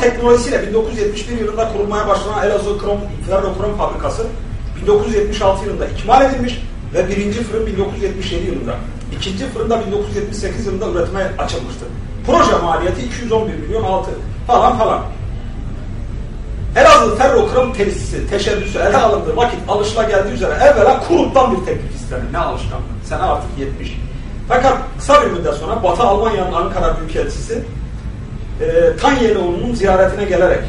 Teknolojisiyle 1971 yılında kurulmaya başlanan Elazığ Krom, Ferrokrom Fabrikası 1976 yılında ikmal edilmiş ve birinci fırın 1977 yılında. ikinci fırında 1978 yılında üretime açılmıştı. Proje maliyeti 211 milyon 6 falan falan. Elazığ ferrokrom tesisi teşebbüsü ele alındığı vakit alışla geldiği üzere evvela kuruptan bir teklif istenir. Ne alışkanlık? Sene artık 70. Fakat kısa bir müddet sonra Batı Almanya'nın Ankara Büyükelçisi e, Tanyelioğlu'nun ziyaretine gelerek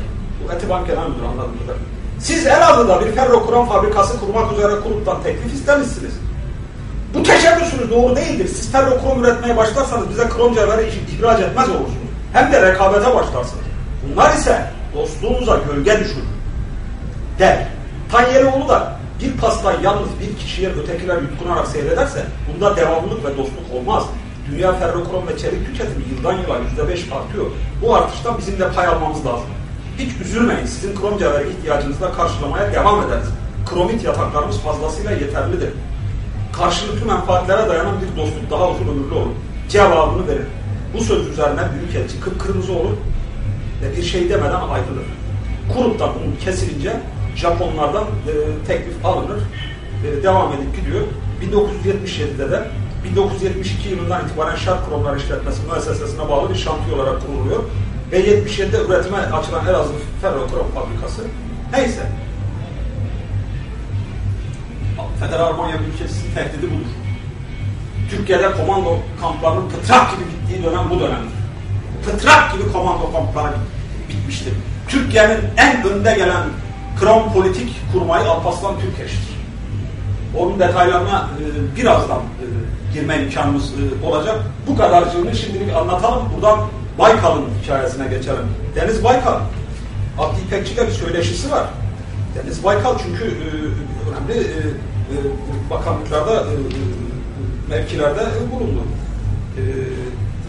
bu Etiban Genel Müdürü anladığım kadarıyla siz Elazığ'da bir ferrokrom fabrikası kurmak üzere kuruptan teklif istemişsiniz. Bu teşebbüsünüz doğru değildir. Siz ferrokrom üretmeye başlarsanız bize krom cevheri ihraç etmez olursunuz. Hem de rekabete başlarsınız. Bunlar ise dostluğumuza gölge düşürür. Der. Tanyelioğlu da bir pasta yalnız bir kişiye ötekiler yutkunarak seyrederse bunda devamlılık ve dostluk olmaz. Dünya ferrokrom ve çelik tüketimi yıldan yıla yüzde beş artıyor. Bu artıştan bizim de pay almamız lazım. Hiç üzülmeyin. Sizin krom cevheri ihtiyacınızı da karşılamaya devam ederiz. Kromit yataklarımız fazlasıyla yeterlidir. Karşılıklı menfaatlere dayanan bir dostluk daha uzun ömürlü olur. Cevabını verir. Bu söz üzerine Büyükelçi kıpkırmızı olur ve bir şey demeden ayrılır. Kuruptan bunun kesilince Japonlardan e, teklif alınır, e, devam edip gidiyor. 1977'de de 1972 yılından itibaren Şark Kromlar İşletmesi müessesesine bağlı bir şantiye olarak kuruluyor. Ve 77'de üretime açılan Elazığ Ferrokrom Fabrikası. Neyse. Federal Almanya ülkesinin tehdidi budur. Türkiye'de komando kamplarının pıtrak gibi bittiği dönem bu dönemdir. Pıtrak gibi komando kampları bitmiştir. Türkiye'nin en önde gelen krom politik kurmayı Alparslan Türkeş'tir. Onun detaylarına e, birazdan e, girme imkanımız e, olacak. Bu kadarcığını şimdilik anlatalım. Buradan Baykal'ın hikayesine geçelim. Deniz Baykal, Abdi İpekçi'yle bir söyleşisi var. Deniz Baykal çünkü e, önemli e, bakanlıklarda, mevkilerde bulundu.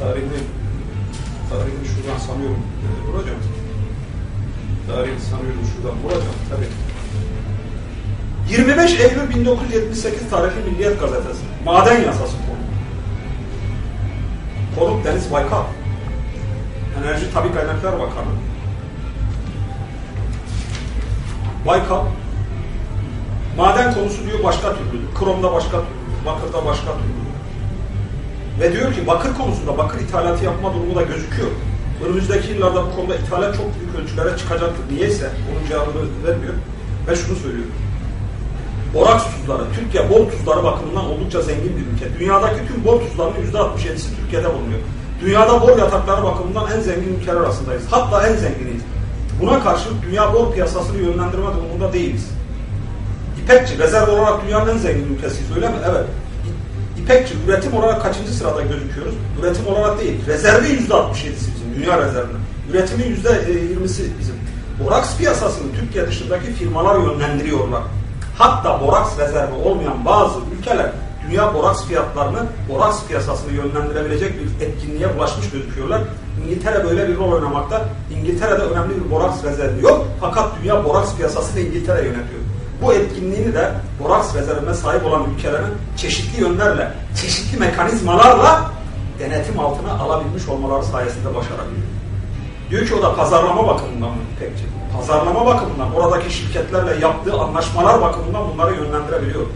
Tarihini, tarihini şuradan sanıyorum bulacağım. Tarihini sanıyorum şuradan bulacağım. Tabii. 25 Eylül 1978 tarihli Milliyet Gazetesi. Maden yasası konu. Konuk Deniz Baykal. Enerji Tabi Kaynaklar Bakanı. Baykal maden konusu diyor başka türlü. Kromda başka türlü. Bakırda başka türlü. Ve diyor ki bakır konusunda bakır ithalatı yapma durumu da gözüküyor. Önümüzdeki yıllarda bu konuda ithalat çok büyük ölçülere çıkacaktır. Niyeyse onun cevabını vermiyor. Ve şunu söylüyor. Boraks tuzları, Türkiye bor tuzları bakımından oldukça zengin bir ülke. Dünyadaki tüm bor tuzlarının %67'si Türkiye'de bulunuyor. Dünyada bor yatakları bakımından en zengin ülkeler arasındayız. Hatta en zenginiyiz. Buna karşılık dünya bor piyasasını yönlendirme durumunda değiliz. İpekçi, rezerv olarak dünyanın en zengin ülkesiyiz öyle mi? Evet. İpekçi, üretim olarak kaçıncı sırada gözüküyoruz? Üretim olarak değil, rezervi %67'si bizim, dünya rezervinin. Üretimin %20'si bizim. Boraks piyasasını Türkiye dışındaki firmalar yönlendiriyorlar. Hatta boraks rezervi olmayan bazı ülkeler dünya boraks fiyatlarını, boraks piyasasını yönlendirebilecek bir etkinliğe ulaşmış gözüküyorlar. İngiltere böyle bir rol oynamakta. İngiltere'de önemli bir boraks rezervi yok. Fakat dünya boraks piyasasını İngiltere yönetiyor. Bu etkinliğini de boraks rezervine sahip olan ülkelerin çeşitli yönlerle, çeşitli mekanizmalarla denetim altına alabilmiş olmaları sayesinde başarabiliyor. Diyor ki o da pazarlama bakımından mı pekçe? Pazarlama bakımından, oradaki şirketlerle yaptığı anlaşmalar bakımından bunları yönlendirebiliyor.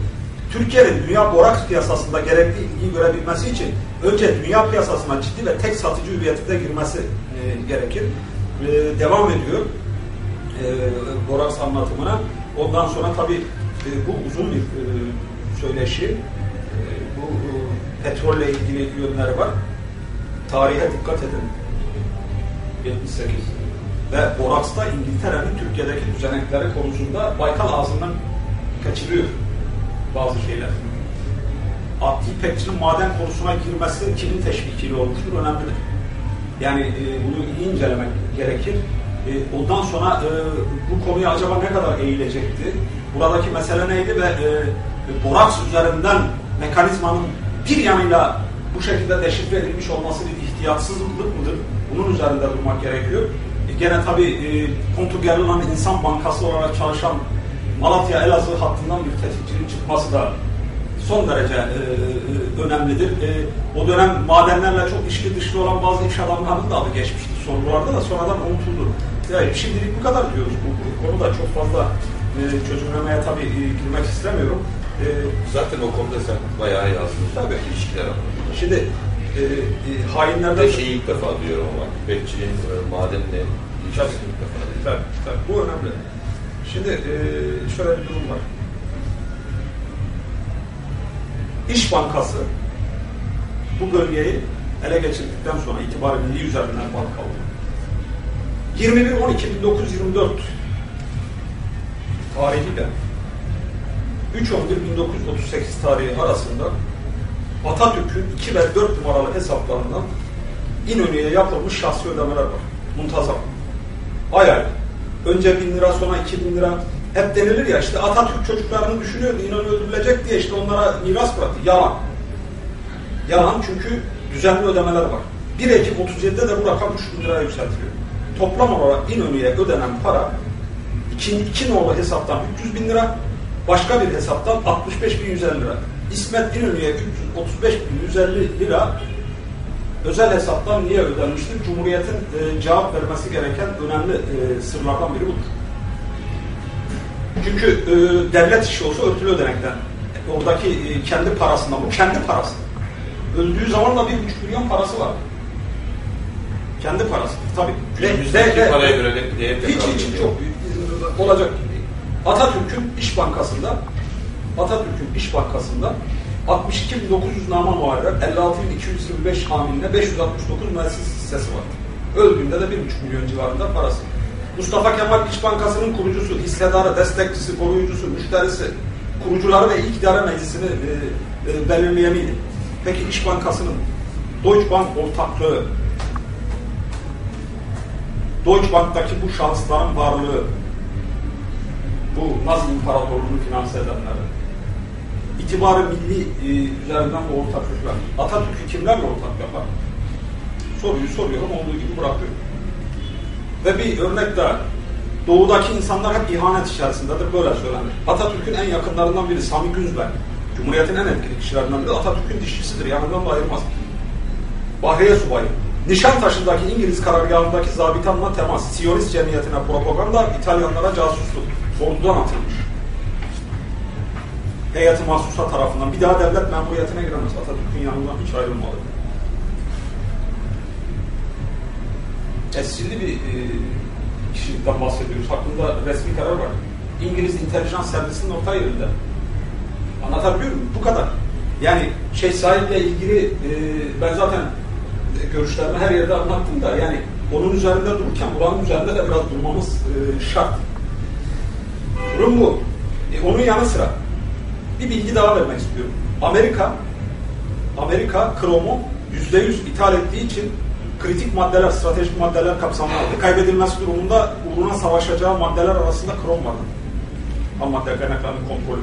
Türkiye'nin dünya boraks piyasasında gerekli ilgi görebilmesi için önce dünya piyasasına ciddi ve tek satıcı hüviyetinde girmesi e, gerekir. E, devam ediyor e, boraks anlatımına. Ondan sonra tabii e, bu uzun bir e, söyleşi. E, bu e, petrolle ilgili yönleri var. Tarihe dikkat edin. 78. Ve Boraks'ta İngiltere'nin Türkiye'deki düzenekleri konusunda Baykal ağzından kaçırıyor bazı şeyler. Abdi İpekçi'nin maden konusuna girmesi kimin teşvikiyle olmuştur önemlidir. Yani e, bunu iyi incelemek gerekir. E, ondan sonra e, bu konuya acaba ne kadar eğilecekti? Buradaki mesele neydi ve e, boraks üzerinden mekanizmanın bir yanıyla bu şekilde deşifre edilmiş olması bir ihtiyatsızlık mıdır? Bunun üzerinde durmak gerekiyor. Gene tabii e, Kontugerli'nin insan bankası olarak çalışan Malatya Elazığ hattından bir tetikçinin çıkması da son derece e, e, önemlidir. E, o dönem madenlerle çok ilişki dışlı olan bazı iş adamlarının da adı geçmişti sorularda da sonradan unutuldu. Yani şimdilik bu kadar diyoruz. Bu, bu konuda çok fazla e, çözümlemeye tabii e, girmek istemiyorum. E, Zaten o konuda sen bayağı yazdın. Tabii. ilişkiler anlamında. şimdi e, e, hainlerden... Bir şeyi ilk defa duyuyorum ama bekçinin e, madenle duyuyorum. Tabii, tabii. Bu önemli. Şimdi e, şöyle bir durum var. İş Bankası bu bölgeyi ele geçirdikten sonra itibarı milli üzerinden banka oldu. 21.12.1924 tarihiyle 3.11.1938 tarihi arasında Atatürk'ün 2 ve 4 numaralı hesaplarından İnönü'ye yapılmış şahsi ödemeler var. Muntazam. Ay ay. Önce 1000 lira sonra 2000 lira. Hep denilir ya işte Atatürk çocuklarını düşünüyordu. İnönü öldürülecek diye işte onlara miras bıraktı. Yalan. Yalan çünkü düzenli ödemeler var. 1 Ekim 37'de de bu rakam 3 bin liraya yükseltiliyor. Toplam olarak İnönü'ye ödenen para iki, iki nolu hesaptan 300 bin lira, başka bir hesaptan 65 bin 150 lira. İsmet İnönü'ye 335 bin 150 lira özel hesaptan niye ödenmiştir? Cumhuriyet'in e, cevap vermesi gereken önemli e, sırlardan biri budur. Çünkü e, devlet işi olsa örtülü ödenekten. Oradaki e, kendi parasından, bu kendi parası. Öldüğü zaman da bir buçuk milyon parası var. Kendi parası. Tabii. Günümüzdeki ve- paraya göre de değer hiç hiç çok büyük olacak gibi. Atatürk'ün İş Bankası'nda Atatürk'ün İş Bankası'nda 62.900 nama muharrer, 56.225 hamiline 569 müesses hissesi var. Öldüğünde de 1,5 milyon civarında parası. Mustafa Kemal İş Bankası'nın kurucusu, hissedarı, destekçisi, koruyucusu, müşterisi, kurucuları ve ilk idare meclisini e, e, belirleyeniydi. Peki İş Bankası'nın Deutsche Bank ortaklığı, Deutsche Bank'taki bu şahısların varlığı, bu Nazi İmparatorluğu'nu finanse edenler, itibarı milli e, üzerinden ortaklıklar, Atatürk'ü kimlerle ortak yapar? Soruyu soruyorum, olduğu gibi bırakıyorum. Ve bir örnek daha, Doğudaki insanlar hep ihanet içerisindedir, böyle söylenir. Atatürk'ün en yakınlarından biri Sami Günzberg, Cumhuriyet'in en etkili kişilerinden biri Atatürk'ün dişçisidir, yanından da ayırmaz. Bahriye Subayı, Nişantaşı'ndaki İngiliz karargahındaki zabitanla temas, Siyonist cemiyetine propaganda, İtalyanlara casusluk, ordudan atılmış. Heyeti mahsusa tarafından bir daha devlet memuriyetine giremez. Atatürk'ün yanından hiç ayrılmadı. Tescilli bir e, kişilikten bahsediyoruz. Hakkında resmi karar var. İngiliz intelijans servisinin orta yerinde. Anlatabiliyor muyum? Bu kadar. Yani Şeyh Said'le ilgili e, ben zaten görüşlerimi her yerde anlattım da yani onun üzerinde dururken buranın üzerinde de biraz durmamız e, şart. Durum bu. E, onun yanı sıra bir bilgi daha vermek istiyorum. Amerika Amerika kromu yüzde yüz ithal ettiği için kritik maddeler, stratejik maddeler kapsamında kaybedilmesi durumunda uğruna savaşacağı maddeler arasında krom vardı. Ham madde kaynaklarının kontrolü.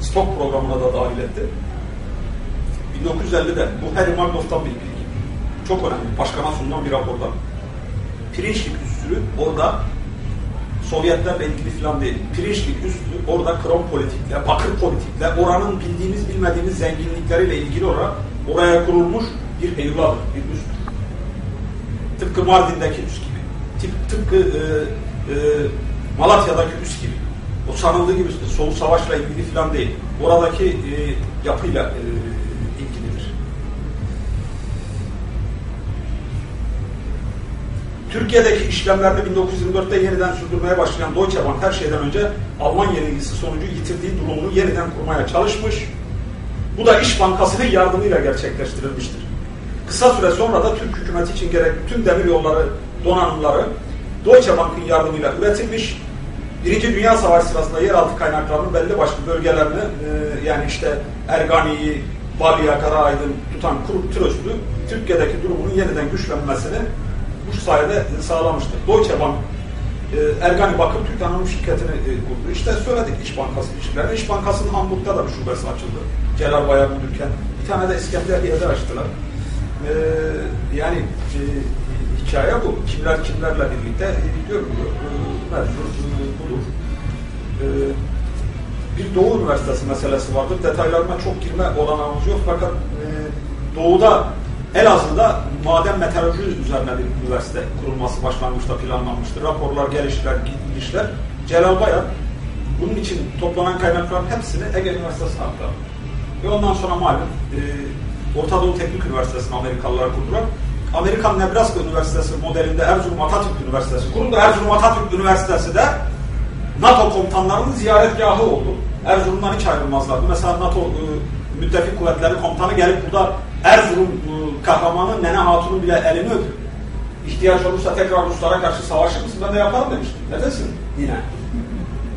Stok programına da dahil etti. 1950'de bu Harry Magnoff'tan bir bilgi. Çok önemli. Başkana sunulan bir raporda. Pirinçlik üssü orada Sovyetlerle ilgili falan değil. Pirinçlik üssü orada krom politikle, bakır politikle, oranın bildiğimiz bilmediğimiz zenginlikleriyle ilgili olarak oraya kurulmuş bir heyuladır, bir üstür. Tıpkı Mardin'deki üs gibi. Tip, tıpkı e, e, Malatya'daki üs gibi. O sanıldığı gibi soğuk savaşla ilgili falan değil. Oradaki e, yapıyla e, Türkiye'deki işlemlerini 1924'te yeniden sürdürmeye başlayan Deutsche Bank her şeyden önce Alman yenilgisi sonucu yitirdiği durumunu yeniden kurmaya çalışmış. Bu da İş Bankası'nın yardımıyla gerçekleştirilmiştir. Kısa süre sonra da Türk hükümeti için gerekli tüm demir yolları donanımları Deutsche Bank'ın yardımıyla üretilmiş. Birinci Dünya Savaşı sırasında yeraltı kaynaklarının belli başlı bölgelerini e, yani işte Ergani'yi, Balya, Karaydın tutan Kuru Tröst'ü Türkiye'deki durumunun yeniden güçlenmesini bu sayede sağlamıştır. Deutsche Bank e, Ergani Bakım Türk Anonim Şirketi'ni e, kurdu. İşte söyledik İş Bankası ilişkilerini. İş Bankası'nın Hamburg'da da bir şubesi açıldı. Celal Bayar Müdürken. Bir tane de İskenderiye'de açtılar. E, yani e, hikaye bu. Kimler kimlerle birlikte e, bu e, mevzu e, budur. E, bir bir Doğu Üniversitesi meselesi vardır. Detaylarına çok girme olanağımız yok fakat e, Doğu'da Elazığ'da maden meteoroloji üzerine bir üniversite kurulması başlangıçta planlanmıştır. Raporlar, gelişler, gidişler. Celal Bayar bunun için toplanan kaynakların hepsini Ege Üniversitesi'ne aktardı. Ve ondan sonra malum e, Orta Doğu Teknik Üniversitesi'ni Amerikalılar kurdular. Amerikan Nebraska Üniversitesi modelinde Erzurum Atatürk Üniversitesi kuruldu. Erzurum Atatürk Üniversitesi de NATO komutanlarının ziyaretgahı oldu. Erzurum'dan hiç ayrılmazlardı. Mesela NATO e, müttefik kuvvetleri komutanı gelip burada Erzurum kahramanı Nene Hatun'un bile elini öpüyor. İhtiyaç olursa tekrar Ruslara karşı savaşır mısın? Ben de yaparım demiştim. Neredesin? Yine.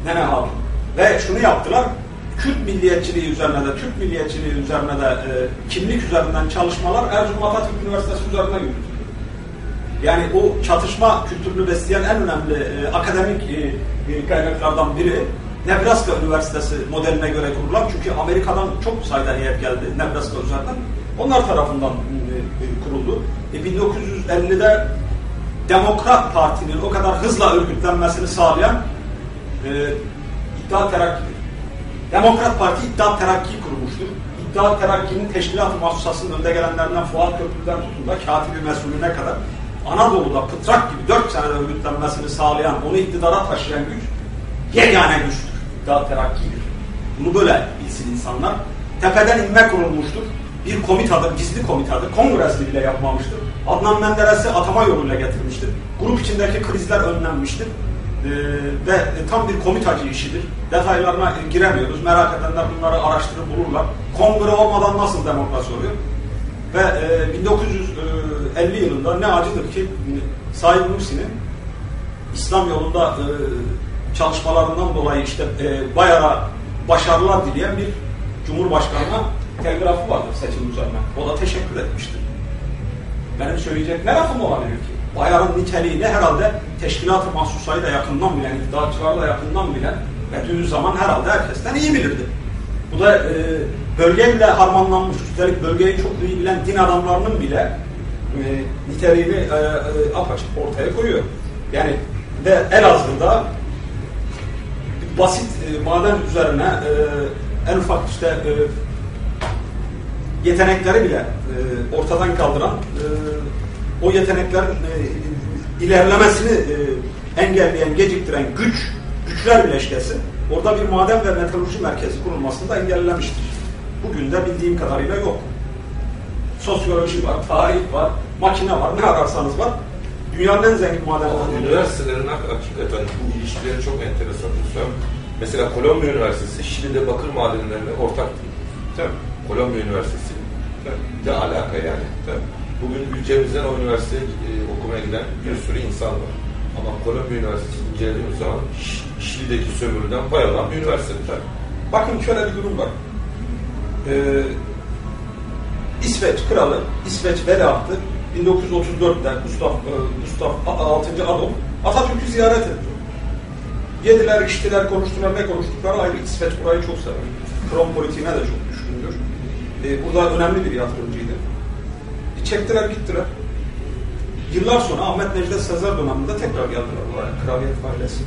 Nene Hatun. Ve şunu yaptılar. Kürt milliyetçiliği üzerine de, Türk milliyetçiliği üzerine de e, kimlik üzerinden çalışmalar Erzurum Atatürk Üniversitesi üzerinde yürütülüyor. Yani o çatışma kültürünü besleyen en önemli e, akademik e, e, kaynaklardan biri Nebraska Üniversitesi modeline göre kurulan çünkü Amerika'dan çok sayıda heyet geldi Nebraska üzerinden. Onlar tarafından kuruldu. E, 1950'de Demokrat Parti'nin o kadar hızla örgütlenmesini sağlayan e, İttihat Terakki Demokrat Parti İttihat Terakki kurmuştur. İttihat Terakki'nin teşkilat-ı mahsusasının önde gelenlerinden Fuat Köprü'den tutun da katibi mesulüne kadar Anadolu'da pıtrak gibi dört senede örgütlenmesini sağlayan, onu iktidara taşıyan güç yegane güçtür. İttihat Terakki'dir. Bunu böyle bilsin insanlar. Tepeden inme kurulmuştur. Bir komitadır, gizli komitadır. Kongresini bile yapmamıştır. Adnan Menderes'i atama yoluyla getirmiştir. Grup içindeki krizler önlenmiştir. Ee, ve tam bir komitacı işidir. Detaylarına giremiyoruz. Merak edenler bunları araştırıp bulurlar. Kongre olmadan nasıl demokrasi oluyor? Ve e, 1950 yılında ne acıdır ki Said Nursi'nin İslam yolunda e, çalışmalarından dolayı işte e, Bayar'a başarılar dileyen bir Cumhurbaşkanı'na telgrafı vardır seçim üzerine. O da teşekkür etmiştir. Benim söyleyecek ne lafım olabilir ki? Bayar'ın niteliğini herhalde teşkilat-ı mahsusayı da yakından bilen, iddiaçılarla yakından bilen ve zaman herhalde herkesten iyi bilirdi. Bu da e, bölgeyle harmanlanmış, üstelik bölgeyi çok iyi bilen din adamlarının bile e, niteliğini e, e, apaçık ortaya koyuyor. Yani ve Elazığ'da basit e, maden üzerine e, en ufak işte e, yetenekleri bile e, ortadan kaldıran e, o yeteneklerin e, ilerlemesini e, engelleyen, geciktiren güç, güçler bileşkesi orada bir maden ve metalurji merkezi kurulmasını da engellemiştir. Bugün de bildiğim kadarıyla yok. Sosyoloji var, tarih var, makine var, ne ararsanız var. Dünyanın en zengin madenlerinden Üniversitelerin hakikaten bu ilişkileri çok enteresan. Mesela Kolombiya Üniversitesi Şili'de bakır madenlerine ortak değil. Tabii. Kolombiya Üniversitesi. Ne alaka yani? Tabii. Bugün ülkemizden o üniversiteye e, okumaya giden bir sürü insan var. Ama Kolombiya Üniversitesi'ni incelediğimiz zaman Şili'deki sömürüden pay alan bir üniversite. Bakın şöyle bir durum var. Ee, İsveç kralı, İsveç veliahtı 1934'te Gustav, e, Gustav 6. Adolf Atatürk'ü ziyaret etti. Yediler, içtiler, konuştular, ne konuştukları ayrı. İsveç burayı çok sever. Kron politiğine de çok. Ee, burada önemli bir yatırımcıydı. E, çektiler, gittiler. Yıllar sonra Ahmet Necdet Sezer döneminde tekrar geldiler buraya. Kraliyet ailesi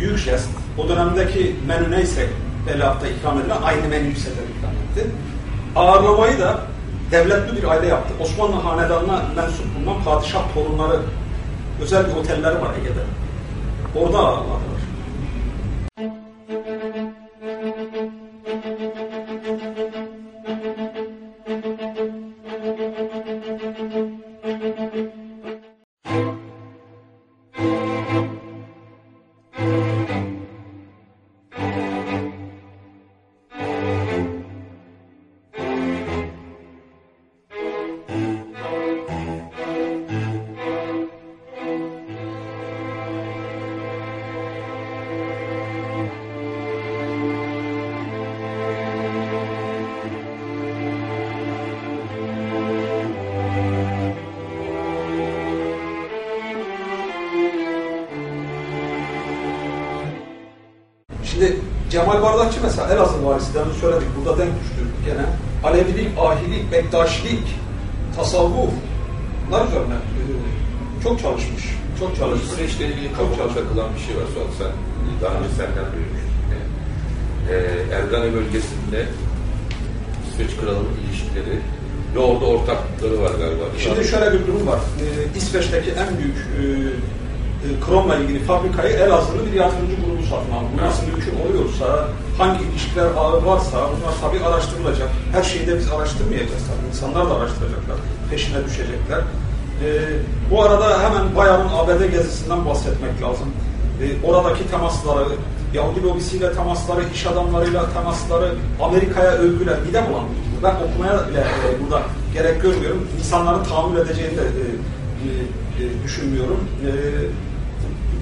büyük jest. O dönemdeki menü neyse veliahta ikram edilen aynı menüyü sefer ikram etti. Ağırlamayı da devletli bir aile yaptı. Osmanlı hanedanına mensup bulunan padişah torunları özel bir otelleri var Ege'de. Orada ağırladılar. Ahilik, bektaşilik, tasavvuf bunlar üzerine çok çalışmış. Çok çalışmış. İsveç'le ilgili Çok kafama takılan bir şey var. Suat sen daha önce senden duymuştum. Yani e, Ergane bölgesinde İsveç Kralı'nın ilişkileri ve orada ortaklıkları var galiba. Şimdi şöyle bir durum var. Ee, İsveç'teki en büyük e, e, kromla ilgili fabrikayı Elazığlı bir yatırımcı grubu satın aldı. Bu nasıl mümkün oluyorsa, hangi ilişkiler ağı varsa bunlar tabii araştırılacak. Her şeyi de biz araştırmayacağız tabii. İnsanlar da araştıracaklar, peşine düşecekler. Ee, bu arada hemen Bayar'ın ABD gezisinden bahsetmek lazım. Ee, oradaki temasları, Yahudi lobisiyle temasları, iş adamlarıyla temasları, Amerika'ya övgüler, midem bulandırıcı. Ben okumaya bile e, burada gerek görmüyorum. İnsanların tahammül edeceğini de e, e, e, düşünmüyorum. E,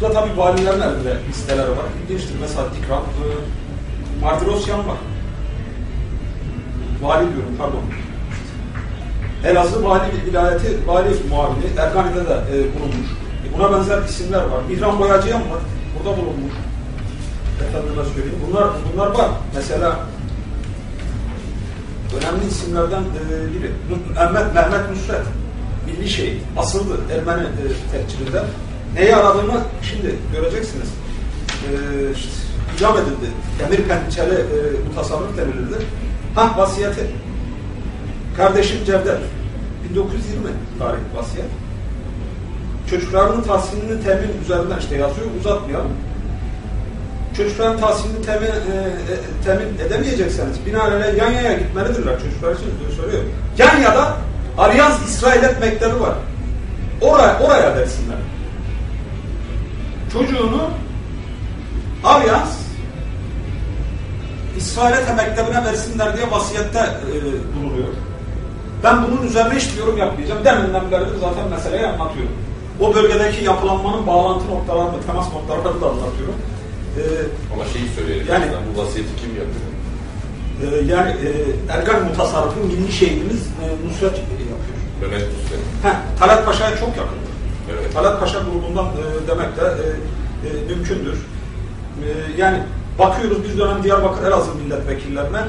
burada tabii valilerin elinde listeleri var. İlginçtir. Mesela Dikran, e, Martirosyan var. Vali diyorum, pardon. Elazığ Vali Vilayeti Vali Muavini Ergani'de de e, bulunmuş. E, buna benzer isimler var. Mihran Boyacıyan var. Burada bulunmuş. Efendime söyleyeyim. Bunlar, bunlar var. Mesela önemli isimlerden e, biri. Mehmet, Mehmet Nusret. Milli şehit. Asıldı Ermeni e, tehcirinde. Neyi aradığımı şimdi göreceksiniz. E, işte, idam edildi. Demir pençeli e, mutasarrıf denilirdi. Hah vasiyeti. Kardeşim Cevdet. 1920 tarih vasiyet. Çocuklarının tahsilini temin üzerinden işte yazıyor, uzatmayalım. Çocukların tahsilini temin, e, e, temin edemeyecekseniz binaenaleyh Yanya'ya gitmelidirler çocuklar için diyor, soruyor. Yanya'da Aryans İsrailet Mektebi var. Oraya, oraya versinler. Çocuğunu Aryans İsrailet Mektebi'ne versinler diye vasiyette e, bulunuyor. Ben bunun üzerine hiçbir yorum yapmayacağım. Deminden beri zaten meseleyi anlatıyorum. O bölgedeki yapılanmanın bağlantı noktalarını, temas noktalarını da anlatıyorum. Ee, Ama şeyi söyleyelim. Yani- Yani, bu vasiyeti kim yapıyor? e, yani e, Ergan Mutasarrıf'ın milli şehidimiz e, Nusret yapıyor. Mehmet Nusret. Heh, Talat Paşa'ya çok yakın. Evet. Talat Paşa grubundan e, demek de e, e, mümkündür. E, yani bakıyoruz biz dönem Diyarbakır Elazığ milletvekillerine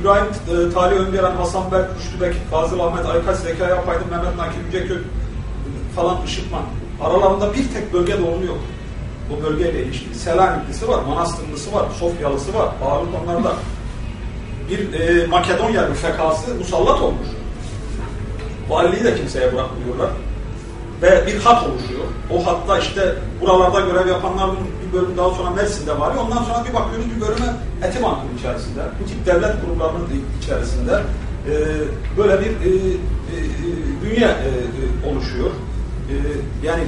İbrahim e, Talih Öngören, Hasan Berk, Rüştü Bekir, Fazıl Ahmet Aykaç, Zekai Apaydın, Mehmet Nakil Yücekök falan Işıkman. Aralarında bir tek bölge doğumu yok. Bu bölgeyle ilişkili. Selaniklısı var, Manastırlısı var, Sofyalısı var. Ağırlık onlarda. Bir e, Makedonya müfekası musallat olmuş. Valiliği de kimseye bırakmıyorlar. Ve bir hat oluşuyor. O hatta işte buralarda görev yapanların bir bölüm daha sonra Mersin'de var. Ondan sonra bir bakıyoruz bir bölüme Etibank'ın içerisinde. Bu tip devlet kurumlarının içerisinde e, böyle bir e, e, e, bünye e, e, oluşuyor. E, yani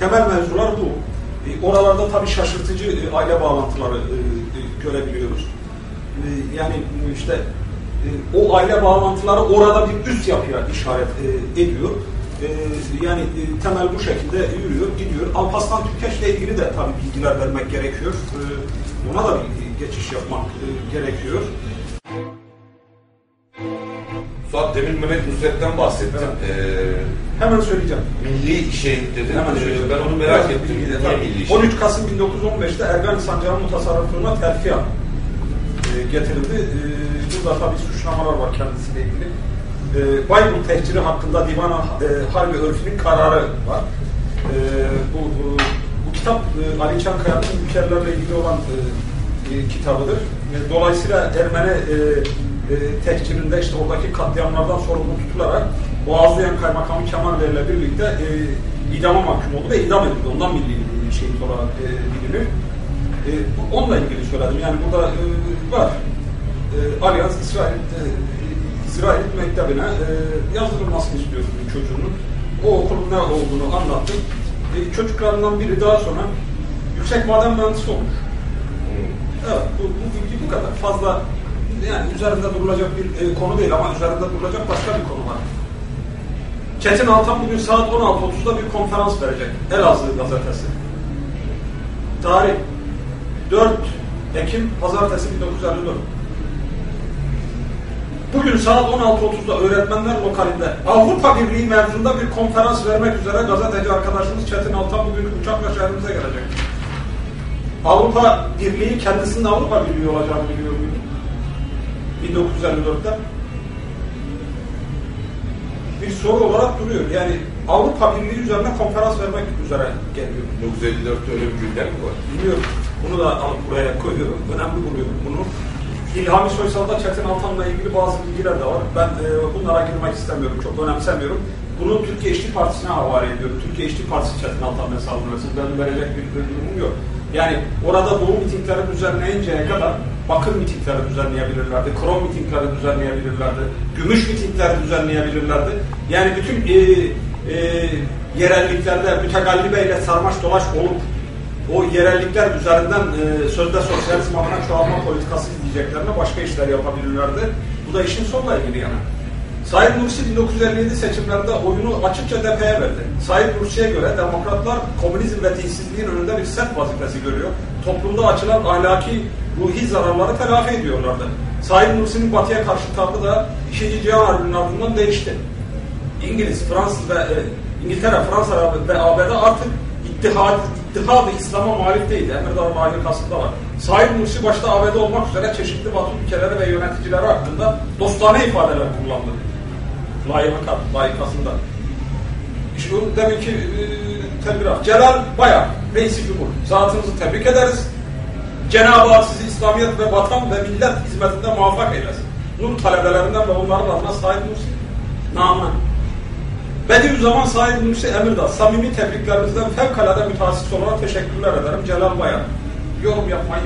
temel mevzular bu. E, oralarda tabii şaşırtıcı e, aile bağlantıları e, e, görebiliyoruz. E, yani işte e, o aile bağlantıları orada bir üst yapıya işaret e, ediyor. E, yani e, temel bu şekilde yürüyor, gidiyor. Alparslan Türkeş'le ilgili de tabii bilgiler vermek gerekiyor. E, ona da bir geçiş yapmak e, gerekiyor. Suat demin Mehmet Nusret'ten bahsettim. Ee, Hemen söyleyeceğim. milli şehit dedin. Hemen Ee, söyleyeceğim. ben onu merak Biraz ettim. Niye tabii. milli şehit? 13 Kasım 1915'te Ergani Sancarı'nın mutasarrıflığına terfi e, getirildi. E, burada tabii suçlamalar var kendisiyle ilgili. E, Bayburt tehciri hakkında Divan e, Harbi Örfü'nün kararı var. E, bu, bu, bu kitap e, Ali Çankaya'nın ülkelerle ilgili olan e, e, kitabıdır. E, dolayısıyla Ermeni e, e, tehcirinde işte oradaki katliamlardan sorumlu tutularak Boğazlayan Kaymakamı Kemal Bey ile birlikte e, idama mahkum oldu ve idam edildi. Ondan milli şehit olarak e, bilinir. E, onunla ilgili söyledim. Yani burada e, var. E, Alyans İsrail e, İsrail Mektebi'ne e, yazdırılmasını istiyor bu çocuğunun. O okulun ne olduğunu anlattım. E, çocuklarından biri daha sonra yüksek maden mühendisi olmuş. Evet, bu, bu bilgi bu kadar. Fazla yani üzerinde durulacak bir e, konu değil ama üzerinde durulacak başka bir konu var. Çetin Altan bugün saat 16.30'da bir konferans verecek. Elazığ gazetesi. Tarih 4 Ekim Pazartesi 1954. Bugün saat 16.30'da öğretmenler lokalinde Avrupa Birliği mevzunda bir konferans vermek üzere gazeteci arkadaşımız Çetin Altan bugün uçakla şehrimize gelecek. Avrupa Birliği kendisinin Avrupa Birliği olacağını biliyor muydu? 1954'te. Bir soru olarak duruyor. Yani Avrupa Birliği üzerine konferans vermek üzere geliyor. 1954'te öyle bir gündem mi var? Bilmiyorum. Bunu da alıp buraya koyuyorum. Önemli buluyorum bunu. İlhami Soysal'da Çetin Altan'la ilgili bazı bilgiler de var. Ben e, bunlara girmek istemiyorum. Çok önemsemiyorum. Bunu Türkiye İşçi Partisi'ne havale ediyorum. Türkiye İşçi Partisi Çetin Altan hesabına. Benim verecek bir durumum yok. Yani orada doğu mitingleri düzenleyinceye kadar bakır mitingleri düzenleyebilirlerdi, krom mitingleri düzenleyebilirlerdi, gümüş mitingleri düzenleyebilirlerdi. Yani bütün e, e, yerelliklerde mütegallibeyle sarmaş dolaş olup o yerellikler üzerinden e, sözde sosyalizm adına çoğalma politikası izleyeceklerine başka işler yapabilirlerdi. Bu da işin sonla ilgili yani. Said Nursi 1957 seçimlerinde oyunu açıkça DP'ye verdi. Said Nursi'ye göre demokratlar komünizm ve dinsizliğin önünde bir set vazifesi görüyor. Toplumda açılan ahlaki, ruhi zararları telafi ediyorlardı. Said Nursi'nin batıya karşı tavrı da 2. Cihan Harbi'nin ardından değişti. İngiliz, Fransız ve e, İngiltere, Fransa ve ABD artık ittihad, ittihad-ı İslam'a muhalif değildi. Emirdağ Mahir var. Said Nursi başta ABD olmak üzere çeşitli batı ülkeleri ve yöneticileri hakkında dostane ifadeler kullandı. Layıkat, layıkasında. İşte o demek ki e, telgraf. Celal Bayar, reisi cumhur. Zatınızı tebrik ederiz. Cenab-ı Hak sizi İslamiyet ve vatan ve millet hizmetinde muvaffak eylesin. Nur talebelerinden ve onların adına Said Nursi. Namına. Bediüzzaman Said Nursi Emirdağ, samimi tebriklerinizden fevkalade mütehassıs olarak teşekkürler ederim. Celal Bayar. Yorum yapmayı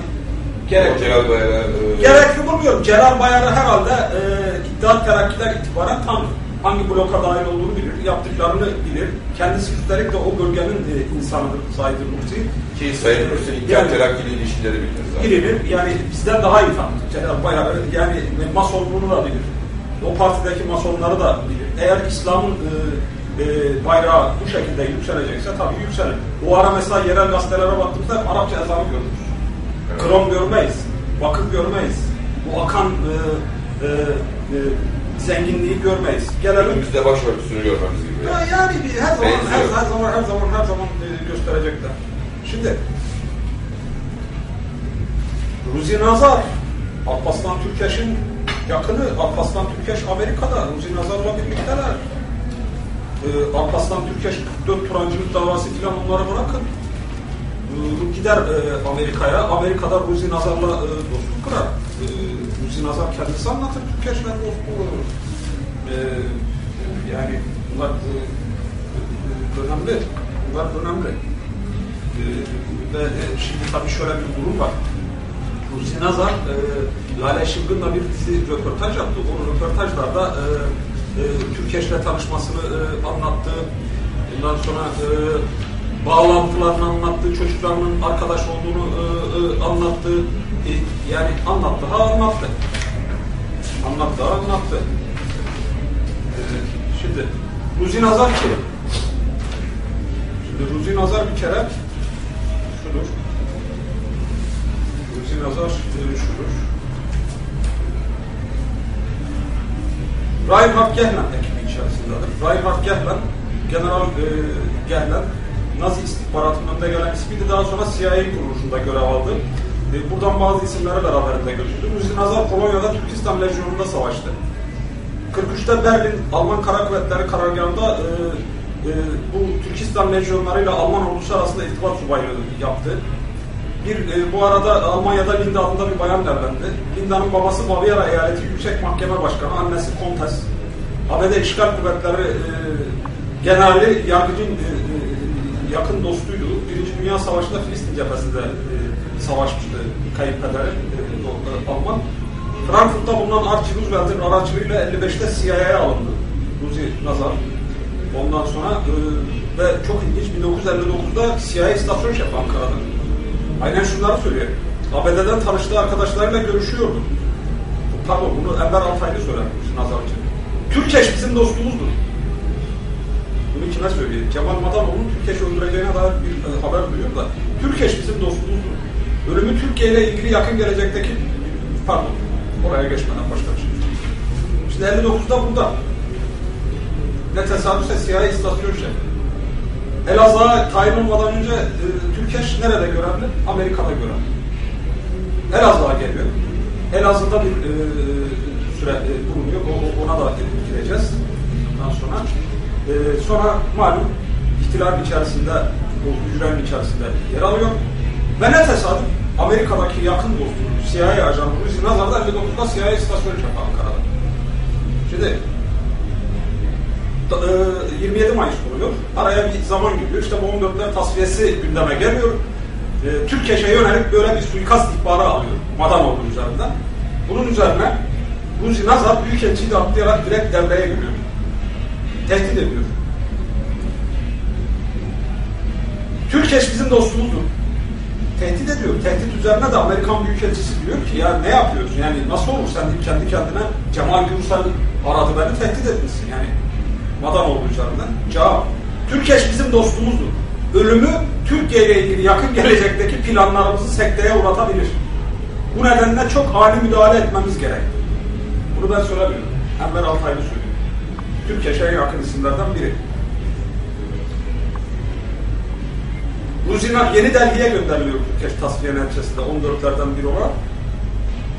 gerek Celal Bayar'a... E, Gerekli bulmuyorum. Celal Bayar'ı herhalde e, İttihat Terakki'den itibaren tanır. Hangi bloka dahil olduğunu bilir, yaptıklarını bilir. Kendisi üstelik de o bölgenin e, insanıdır Said Nursi. Ki Sayın Nursi'nin İttihat Yani- Terakki'li ilişkileri bilinir zaten. Bilinir. Yani bizden daha iyi tanır. Celal Bayar'ı yani masonluğunu da bilir. O partideki masonları da bilir. Eğer İslam'ın e, e, bayrağı bu şekilde yükselecekse tabii yükselir. O ara mesela yerel gazetelere baktığımızda hep Arapça ezanı görürüz. Evet. Krom görmeyiz, bakır görmeyiz. Bu akan e, e, e, zenginliği görmeyiz. Gelelim. Önümüzde başörtüsünü görmemiz gibi. Ya yani bir her zaman, her, her zaman, her zaman, her zaman e, gösterecekler. Şimdi Ruzi Nazar, Alparslan Türkeş'in yakını, Alparslan Türkeş Amerika'da, Ruzi Nazar'la birlikteler. Ee, Alparslan Türkeş 44 Turancılık davası filan onları bırakın. Ee, gider e, Amerika'ya, Amerika'da Ruzi Nazar'la e, dostluk kurar. Ee, Ruzi Nazar kendisi anlatır Türkeş'le dostluğu. Ee, yani bunlar e, e, önemli. Bunlar önemli. Ee, ve e, şimdi tabii şöyle bir durum var. Ruzi Nazar, e, Lale Şıngın'la bir dizi röportaj yaptı. O röportajlarda e, e, Türkeş'le tanışmasını e, anlattı. Ondan sonra e, bağlantılarını anlattı, çocuklarının arkadaş olduğunu e, e, anlattı. E, yani anlattı, ha anlattı. Anlattı, ha anlattı. E, şimdi Ruzi Nazar kim? Şimdi Ruzi Nazar bir kere şudur. Ruzi Nazar e, şudur. Reinhard Gehlen ekibi içerisindedir. Reinhard Gehlen, General e, Gehlen, Nazi istihbaratının önde gelen ismiydi. Daha sonra CIA kuruluşunda görev aldı. E, buradan bazı isimleri beraberinde götürdü. Ruzi Nazar Polonya'da Türkistan Lejyonu'nda savaştı. 43'te Berlin Alman Kara Kuvvetleri karargahında e, e, bu Türkistan lejyonlarıyla Alman ordusu arasında irtibat subaylığı yaptı. Bir e, bu arada Almanya'da Linda adında bir bayan evlendi. Linda'nın babası Baviera Eyaleti Yüksek Mahkeme Başkanı, annesi Kontes. ABD İşgal Kuvvetleri e, generali yargıcın e, e, yakın dostuydu. Birinci Dünya Savaşı'nda Filistin cephesinde e, savaşmıştı kayınpederi e, Alman. Frankfurt'ta bulunan Archie Roosevelt'in aracılığıyla 55'te CIA'ya alındı. Ruzi Nazar. Ondan sonra e, ve çok ilginç 1959'da CIA istasyon şefi Ankara'da. Aynen şunları söylüyor. ABD'den tanıştığı arkadaşlarıyla görüşüyordu. Pardon bunu Enver Altaylı söylemiş Nazar için. Türkeş bizim dostumuzdur. Bunu kime söylüyor? Kemal Madanoğlu'nun Türkeş öldüreceğine dair bir e, haber duyuyor da. Türkeş bizim dostumuzdur. Ölümü Türkiye ile ilgili yakın gelecekteki pardon oraya geçmeden başka bir şey. Şimdi 59'da burada. Ne tesadüfse CIA istasyon şefi. Elazığ'a tayin olmadan önce e, Türkeş nerede görevli? Amerika'da görevli. Elazığ'a geliyor. Elazığ'da bir e, süre e, bulunuyor. O, ona da gireceğiz. Ondan sonra e, sonra malum ihtilal içerisinde, o hücrenin içerisinde yer alıyor. Ve ne tesadüf? Amerika'daki yakın dostu CIA ajanı Hulusi Nazar da 59'da CIA istasyonu yaptı Ankara'da. Şimdi e, 27 Mayıs oluyor. Araya bir zaman giriyor. İşte bu 14'ler tasfiyesi gündeme geliyor. E, Türkeş'e yönelik böyle bir suikast ihbarı alıyor. Madanoğlu üzerinden. Bunun üzerine Hulusi Nazar Büyükelçiyi de atlayarak direkt devreye giriyor. Tehdit ediyor. Türkeş bizim dostumuzdur. Tehdit ediyor. Tehdit üzerine de Amerikan Büyükelçisi diyor ki ya ne yapıyorsun? Yani nasıl olur sen kendi kendine Cemal Gürsel aradı beni tehdit etmişsin Madanoğlu üzerinden. Cevap. Türkeş bizim dostumuzdur. Ölümü Türkiye ile ilgili yakın gelecekteki planlarımızı sekteye uğratabilir. Bu nedenle çok ani müdahale etmemiz gerek. Bunu ben söylemiyorum. Enver Altaylı söylüyor. Türkeş'e yakın isimlerden biri. Ruzina Yeni Delhi'ye gönderiliyor Türkeş tasfiye neticesinde 14'lerden biri olarak.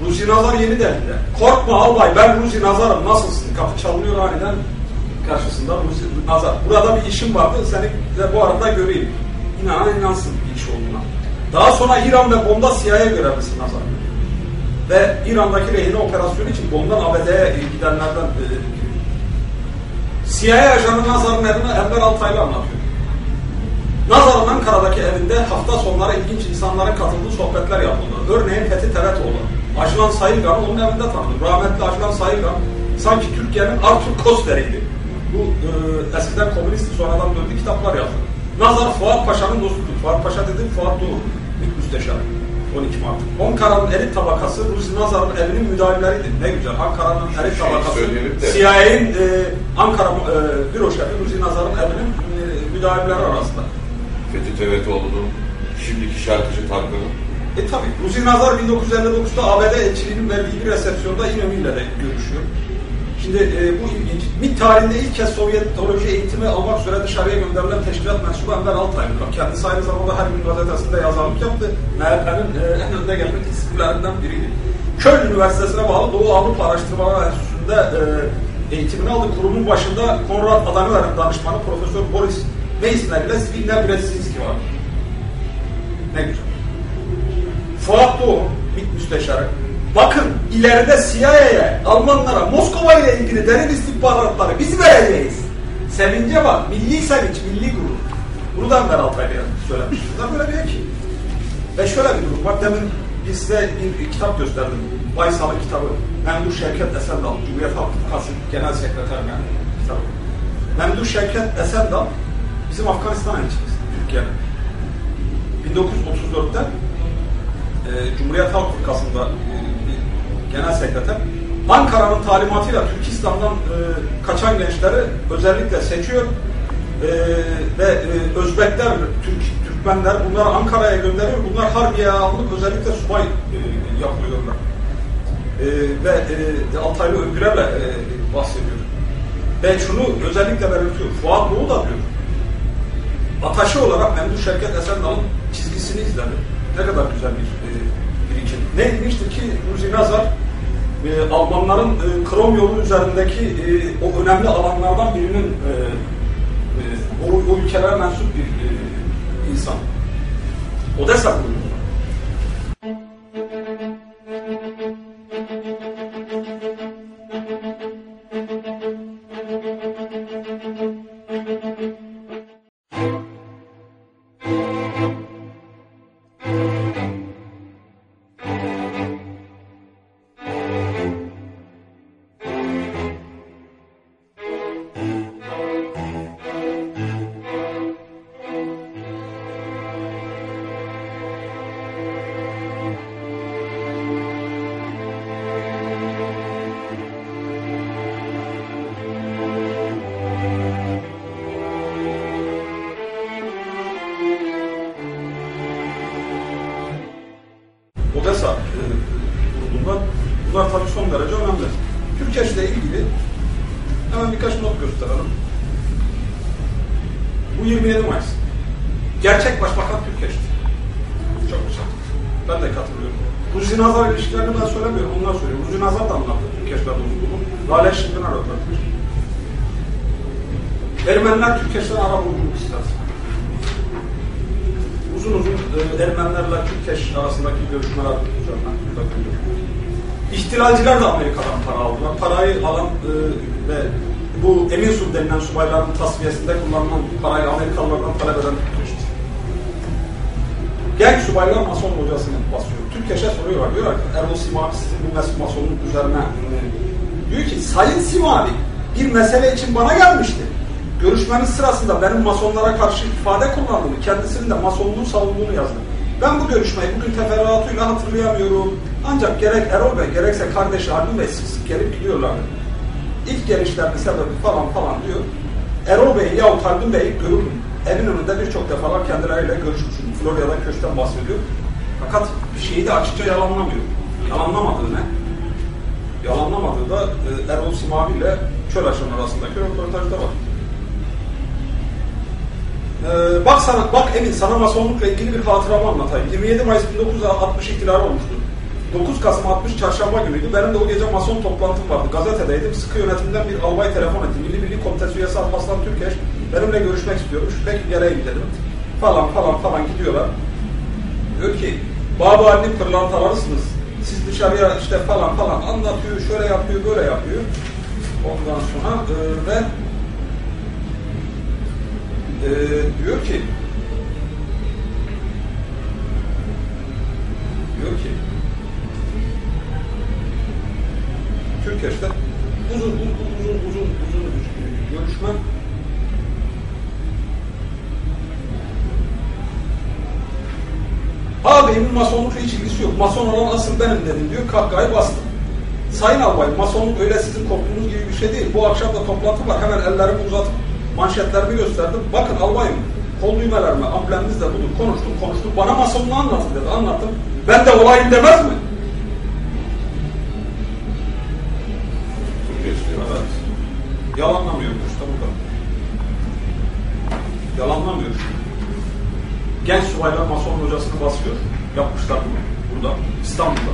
Ruzi Nazar Yeni Delhi'de. Korkma albay ben Ruzi Nazar'ım nasılsın? Kapı çalınıyor aniden karşısında Ruzi Nazar. Burada bir işim vardı seni de bu arada göreyim. İnanan inansın bir iş olduğuna. Daha sonra İran ve Bonda CIA görevlisi Nazar. Ve İran'daki rehine operasyonu için Bondan ABD'ye gidenlerden e, CIA ajanı Nazar'ın adını Enver Altaylı anlatıyor. Nazar'ın Ankara'daki evinde hafta sonları ilginç insanların katıldığı sohbetler yapıldı. Örneğin Fethi Teretoğlu. Ajlan Sayılgan'ı onun evinde tanıdım. Rahmetli Ajlan Sayılgan sanki Türkiye'nin Arthur Koster'iydi. Bu e, eskiden komünisti sonradan döndü kitaplar yazdı. Nazar Fuat Paşa'nın dostudur. Fuat Paşa dedim Fuat Doğru. İlk müsteşar. 12 Mart. Ankara'nın elit tabakası Ruzi Nazar'ın evinin müdavimleriydi. Ne güzel. Ankara'nın elit Şey tabakası. CIA'nin e, Ankara e, büro şefi Ruzi Nazar'ın evinin e, müdavimleri arasında. Fethi Tevetoğlu'nun şimdiki şarkıcı Tarkan'ın E tabi Ruzi Nazar 1959'da ABD elçiliğinin verdiği bir resepsiyonda İnönü ile de görüşüyor. Şimdi e, bu ilginç. MİT tarihinde ilk kez Sovyetoloji eğitimi almak üzere dışarıya gönderilen teşkilat mensubu Enver Altaylı'dır. Kendisi aynı zamanda her gün gazetesinde yazarlık yaptı. MHP'nin e, en önde gelen isimlerinden biriydi. Köln Üniversitesi'ne bağlı Doğu Avrupa Araştırmalar Enstitüsü'nde e, eğitimini aldı. Kurumun başında Konrad Adenauer'in danışmanı Profesör Boris Meissner ile Zbigniew Brzezinski var. Ne güzel. Fuat Doğu, MİT müsteşarı. Bakın ileride CIA'ya, Almanlara, Moskova ile ilgili derin istihbaratları biz vereceğiz. Sevince bak, milli sevinç, milli gurur. Bunu da Enver Altaylı'ya söylemiş. Bu da böyle bir ek. Ve şöyle bir durum var. Demin biz size bir kitap gösterdim. Baysal'ın kitabı. Memduh Şevket Esendal, Cumhuriyet Halk Fırkası Genel Sekreterine kitabı. Memduh Şevket Esendal bizim Afganistan elçimiz Türkiye'nin. 1934'te e, Cumhuriyet Halk Fırkası'nda e, genel sekreter Ankara'nın talimatıyla Türkistan'dan e, kaçan gençleri özellikle seçiyor e, ve e, Özbekler, Türk, Türkmenler bunları Ankara'ya gönderiyor. Bunlar Harbiye'ye alınıp özellikle subay e, yapılıyorlar. E, ve e, Altaylı Öngürer'le e, bahsediyor. Ve şunu özellikle belirtiyor. Fuat Doğu da diyor. Ataşı olarak Memduh Şevket Esendal'ın çizgisini izledi. Ne kadar güzel bir e, birikim. Ne ilginçtir ki Ruzi Nazar e, Almanların e, Krom yolu üzerindeki e, o önemli alanlardan birinin e, e, o, o ülkelere mensup bir e, insan. Odessa kurulu. İhtilalciler de Amerika'dan para aldılar. Parayı alan e, ve bu Emin Sur denilen subayların tasfiyesinde kullanılan parayı Amerikalılardan talep eden Türkeş'ti. Genç subaylar mason hocasını basıyor. Türkeş'e soruyorlar. Diyorlar ki Erol Simavi sizin bu masonluk üzerine e, diyor ki Sayın Simavi bir mesele için bana gelmişti. Görüşmenin sırasında benim masonlara karşı ifade kullandığımı, kendisinin de masonluğu savunduğunu yazdı. Ben bu görüşmeyi bugün teferruatıyla hatırlayamıyorum. Ancak gerek Erol Bey gerekse kardeşi Haldun Bey sık gelip gidiyorlardı. İlk gelişlerinin sebebi falan falan diyor. Erol Bey yahut Haldun Bey'i görürüm. Evin önünde birçok defalar kendileriyle görüşmüşüm. Florya'da köşkten bahsediyor. Fakat bir şeyi de açıkça yalanlamıyor. Yalanlamadığı ne? Yalanlamadığı da e, Erol Simavi ile Çölaşan arasındaki röportajda var. Ee, bak sana, bak Emin sana masonlukla ilgili bir hatıramı anlatayım. 27 Mayıs 1960 ihtilali olmuştu. 9 Kasım 60 çarşamba günüydü. Benim de o gece mason toplantım vardı. Gazetedeydim. Sıkı yönetimden bir albay telefon etti. Milli Milli Komitesi üyesi Alparslan Türkeş benimle görüşmek istiyormuş. Peki geleyim dedim. Falan falan falan gidiyorlar. Diyor ki Baba Ali pırlantalarısınız. Siz dışarıya işte falan falan anlatıyor, şöyle yapıyor, böyle yapıyor. Ondan sonra e, ve e, diyor ki diyor ki Türkeş'te uzun uzun uzun uzun uzun görüşme Ağabeyimin masonlukla hiç ilgisi yok. Mason olan asıl benim dedim diyor. Kahkahayı bastım. Sayın albay, masonluk öyle sizin korktuğunuz gibi bir şey değil. Bu akşam da toplantı var. Hemen ellerimi uzatıp manşetlerimi gösterdim. Bakın albayım, kol düğmelerime, amblemimiz de budur. Konuştum, konuştum. Bana masonluğu anlatın dedi. Anlattım. Ben de olayım demez mi? Yalanlamıyor işte burada. Yalanlamıyor. Genç subaylar mason hocasını basıyor. Yapmışlar bunu. Burada. İstanbul'da.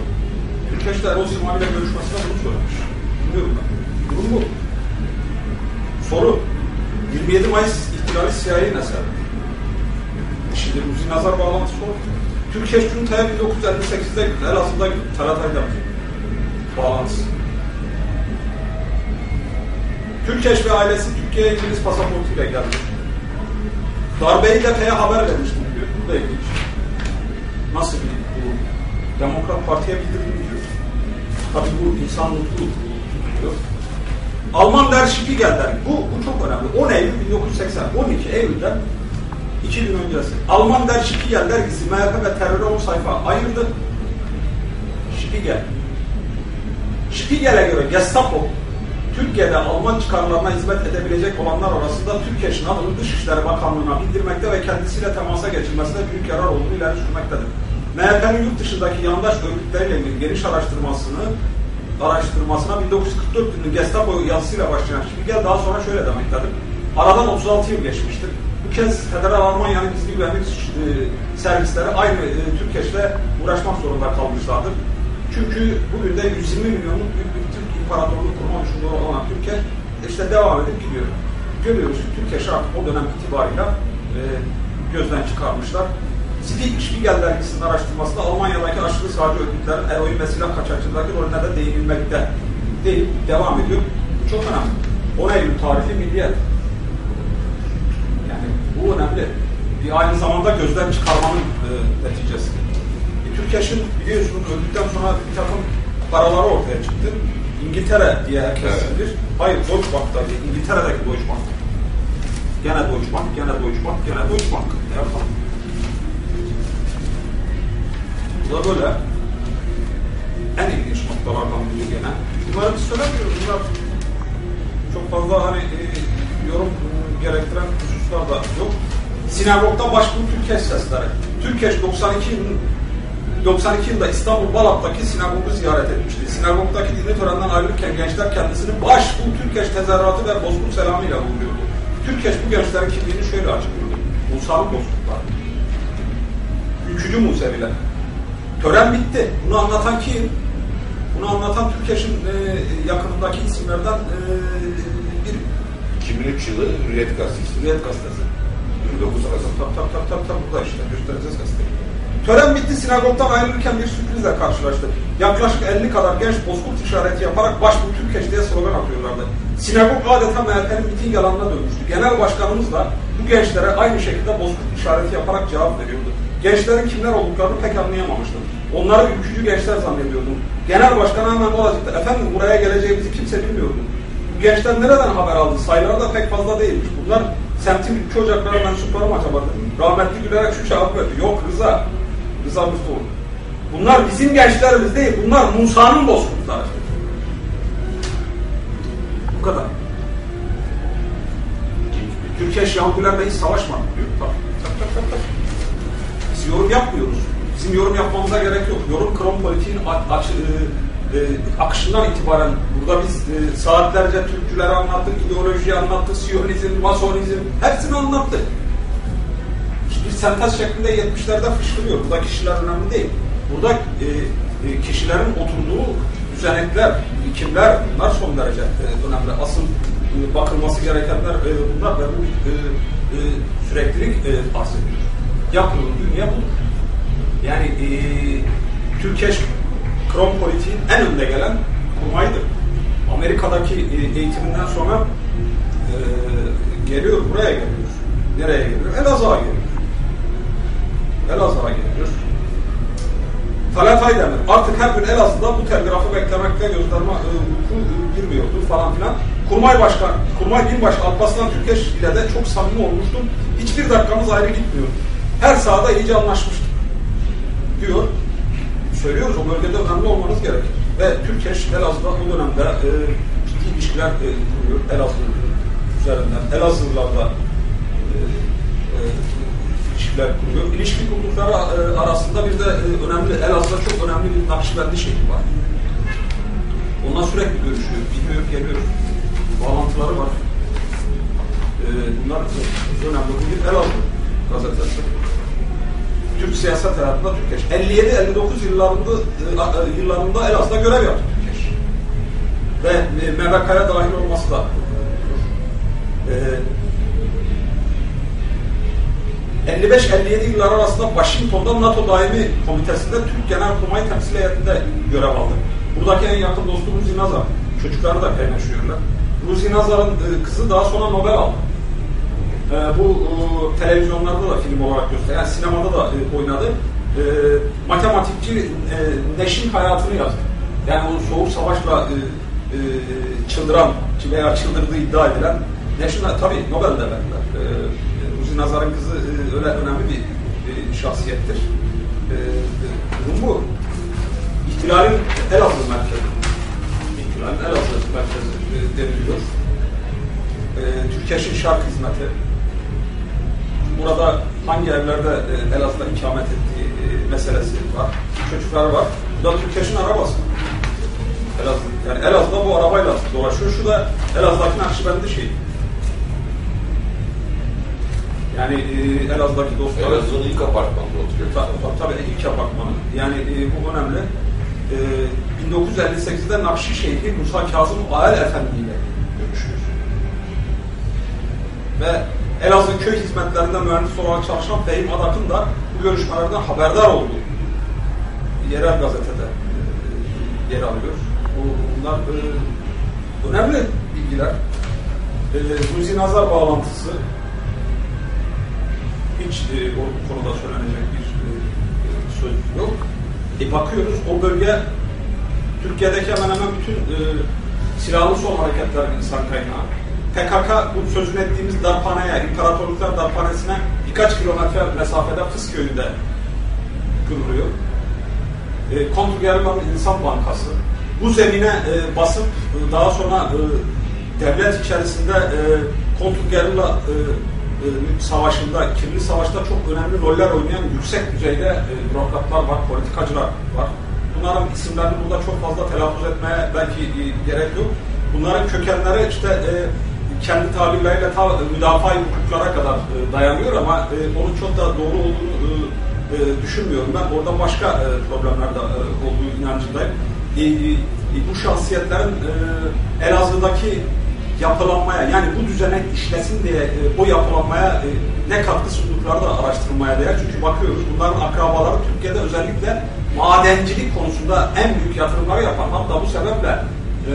Türkeş'te Erol Simani ile görüşmesinde bunu söylemiş. Bilmiyorum ben. Durum bu. Soru. 27 Mayıs ihtilali CIA'nin eseri. Şimdi Muzi Nazar bağlantısı oldu. Türkeş Cunta'ya 1958'de gitti. Elazığ'da. Taratay'da bağlantısı. Türkeş ve ailesi Türkiye'ye İngiliz pasaportuyla geldi. Darbeyi de P'ye haber vermiştim diyor. Bu da ilginç. Nasıl bir bu? Demokrat Parti'ye bildirdim diyor. Tabii bu insan mutlu diyor. Alman der Spiegel der. Bu, bu çok önemli. 10 Eylül 1980, 12 Eylül'de iki gün öncesi. Alman der Spiegel dergisi MHP ve teröre 10 sayfa ayırdı. Spiegel. Spiegel'e göre Gestapo Türkiye'de Alman çıkarlarına hizmet edebilecek olanlar arasında Türkiye Şınav'ın Dışişleri Bakanlığı'na bildirmekte ve kendisiyle temasa geçilmesine büyük yarar olduğunu ileri sürmektedir. MHP'nin yurt dışındaki yandaş örgütleriyle ilgili geniş araştırmasını araştırmasına 1944 yılının Gestapo yazısıyla başlayan Spiegel daha sonra şöyle demektedir. Aradan 36 yıl geçmiştir. Bu kez Federal Almanya'nın gizli güvenlik e, servisleri aynı e, Türkeş'le uğraşmak zorunda kalmışlardır. Çünkü bugün de 120 milyonluk büyük bir imparatorluğu kurma düşünceleri olan Türkiye işte devam edip gidiyor. Görüyoruz ki Türkiye artık o dönem itibarıyla e, gözden çıkarmışlar. Spiegel dergisinin araştırmasında Almanya'daki aşırı sağcı örgütlerin eroin ve silah kaçakçılığındaki rolüne de değinilmekte deyip devam ediyor. Çok önemli. 10 Eylül tarihi milliyet. Yani bu önemli. Bir aynı zamanda gözden çıkarmanın e, neticesi. E, Türkeş'in biliyorsunuz öldükten sonra bir takım paraları ortaya çıktı. İngiltere diye herkes Evet. bilir. Hayır Deutsche Bank'taydı. İngiltere'deki Deutsche Bank. Gene Deutsche Bank, gene Deutsche Bank, gene Deutsche Bank. Ne yapalım? Bu da böyle. En ilginç noktalardan biri gene. Bunları biz söylemiyoruz. Bunlar çok fazla hani e, yorum e, gerektiren hususlar da yok. Sinagogda başbuğ Türkeş sesleri. Türkeş 92 yılın 92 yılında İstanbul Balat'taki sinagogu ziyaret etmişti. Sinagogdaki dini törenden ayrılırken gençler kendisini başbuğ Türkeş tezahüratı ve bozkurt selamıyla buluyordu. Türkeş bu gençlerin kimliğini şöyle açıklıyordu. Musalı bozkurtlar. Ülkücü Museviler. Tören bitti. Bunu anlatan kim? Bunu anlatan Türkeş'in e, yakınındaki isimlerden e, bir 2003 yılı Hürriyet Gazetesi. Hürriyet Gazetesi. 29 Aralık. Tabii tabii tabii tabii, tabii burada işte göstereceğiz gazeteyi. Tören bitti, sinagogdan ayrılırken bir sürprizle karşılaştı. Yaklaşık 50 kadar genç bozkurt işareti yaparak başbuğ Türkeş diye slogan atıyorlardı. Sinagog adeta MHP'nin miting alanına dönmüştü. Genel başkanımız da bu gençlere aynı şekilde bozkurt işareti yaparak cevap veriyordu. Gençlerin kimler olduklarını pek anlayamamıştım. Onları ülkücü gençler zannediyordum. Genel başkan hemen oracıkta, efendim buraya geleceğimizi kimse bilmiyordu. Bu gençler nereden haber aldı? Sayıları da pek fazla değilmiş. Bunlar semtin ülke ocakları mensupları mı acaba. Rahmetli gülerek şu cevap verdi. Yok Rıza, Rıza Mustafa. Bunlar bizim gençlerimiz değil, bunlar Musa'nın bozkurtları. Bu kadar. Türkiye Yahudilerle hiç savaşmadı diyor. Biz yorum yapmıyoruz. Bizim yorum yapmamıza gerek yok. Yorum krom politiğin a- aç- e, e, akışından itibaren burada biz e, saatlerce Türkçüleri anlattık, ideolojiyi anlattık, Siyonizm, Masonizm hepsini anlattık. Sentez şeklinde 70'lerde fışkırıyor. Burada kişiler önemli değil. Burada e, e, kişilerin oturduğu düzenekler, kimler bunlar son derece e, önemli. Asıl e, bakılması gerekenler e, bunlar ve bu e, e, süreklilik e, arz ediyor. Yapılan dünya budur. Yani e, Türkeş krom politiğin en önde gelen kurmaydır. Amerika'daki e, eğitiminden sonra e, geliyor, buraya geliyor. Nereye geliyor? Elazığ'a geliyor. Elazığ'a geliyor. Talat Aydemir artık her gün Elazığ'da bu telgrafı beklemekte gözlerime e, uyku e, girmiyordu falan filan. Kurmay Başkan, Kurmay Binbaşı Alparslan Türkeş ile de çok samimi olmuştum. Hiçbir dakikamız ayrı gitmiyor. Her sahada iyice anlaşmıştık diyor. Söylüyoruz o bölgede önemli olmanız gerekir. Ve Türkeş Elazığ'da o dönemde e, ciddi ilişkiler e, kuruyor Elazığ üzerinden. Elazığlılarla e, e, ilişkiler kuruyor. İlişki kurdukları e, arasında bir de e, önemli, Elazığ'da çok önemli bir Nakşibendi şeyhi var. Onunla sürekli görüşüyor, gidiyor, geliyor. Bağlantıları var. E, bunlar önemli. Bu bir Elazığ gazetesi. Türk siyaset hayatında Türkeş. 57-59 yıllarında, yıllarında Elazığ'da görev yaptı Türkeş. Ve MBK'ya dahil olması da e, 55-57 yıllar arasında Washington'da NATO daimi komitesinde Türk Genelkurmay temsil heyetinde görev aldı. Buradaki en yakın dostu Ruzi Nazar. Çocukları da kaynaşıyorlar. Ruzi Nazar'ın e, kızı daha sonra Nobel aldı. E, bu televizyonlarda da film olarak gösteriyor. Yani sinemada da e, oynadı. Matematikçi Neş'in hayatını yazdı. Yani o soğuk savaşla çıldıran veya çıldırdığı iddia edilen Neş'in tabii Nobel de verdiler. E, Nazar'ın kızı e, öyle önemli bir e, şahsiyettir. E, e, durum bu. İhtilalin Elazığ merkezi. İhtilalin Elazığ merkezi e, deniliyor. E, Türkeş'in şark hizmeti. Burada hangi evlerde e, Elazığ'da ikamet ettiği e, meselesi var. Çocukları var. Bu da Türkeş'in arabası. Elazığ, yani Elazığ'da bu arabayla dolaşıyor. Şu da Elazığ'daki Nakşibendi şey. Yani e, Elazığ'daki dostlar... Elazığ'ın ilk apartmanında oturuyor. Tabii tabii ilk apartmanı. Yani e, bu önemli. E, 1958'de Nakşi Şeyhi Musa Kazım Ağel Efendi ile görüşüyor. Ve Elazığ köy hizmetlerinde mühendis olarak çalışan Fehim Adak'ın da bu görüşmelerden haberdar olduğu yerel gazetede e, yer alıyor. Bu, bunlar e, önemli bilgiler. E, Ruzi Nazar bağlantısı hiç e, o konuda söylenecek bir e, söz yok. E, bakıyoruz o bölge Türkiye'deki hemen hemen bütün e, silahlı sol hareketlerin insan kaynağı. PKK bu sözünü ettiğimiz darphaneye, İmparatorluklar Darphanesi'ne birkaç kilometre mesafede Fıs köyünde kuruluyor. E, Kontrgerman İnsan Bankası. Bu zemine e, basıp e, daha sonra e, devlet içerisinde e, kontrgerilla e, e, savaşında, kirli savaşta çok önemli roller oynayan yüksek düzeyde e, bürokratlar var, politikacılar var. Bunların isimlerini burada çok fazla telaffuz etmeye belki e, gerek yok. Bunların kökenleri işte e, kendi tabirleriyle ta müdafaa hukuklara kadar dayanıyor ama onun çok da doğru olduğunu düşünmüyorum. Ben orada başka problemler de olduğu inancındayım. Bu şahsiyetlerin e, Elazığ'daki yapılanmaya yani bu düzenek işlesin diye e, o yapılanmaya e, ne katkı sundukları da araştırmaya değer. Çünkü bakıyoruz bunların akrabaları Türkiye'de özellikle madencilik konusunda en büyük yatırımları yapan hatta bu sebeple e,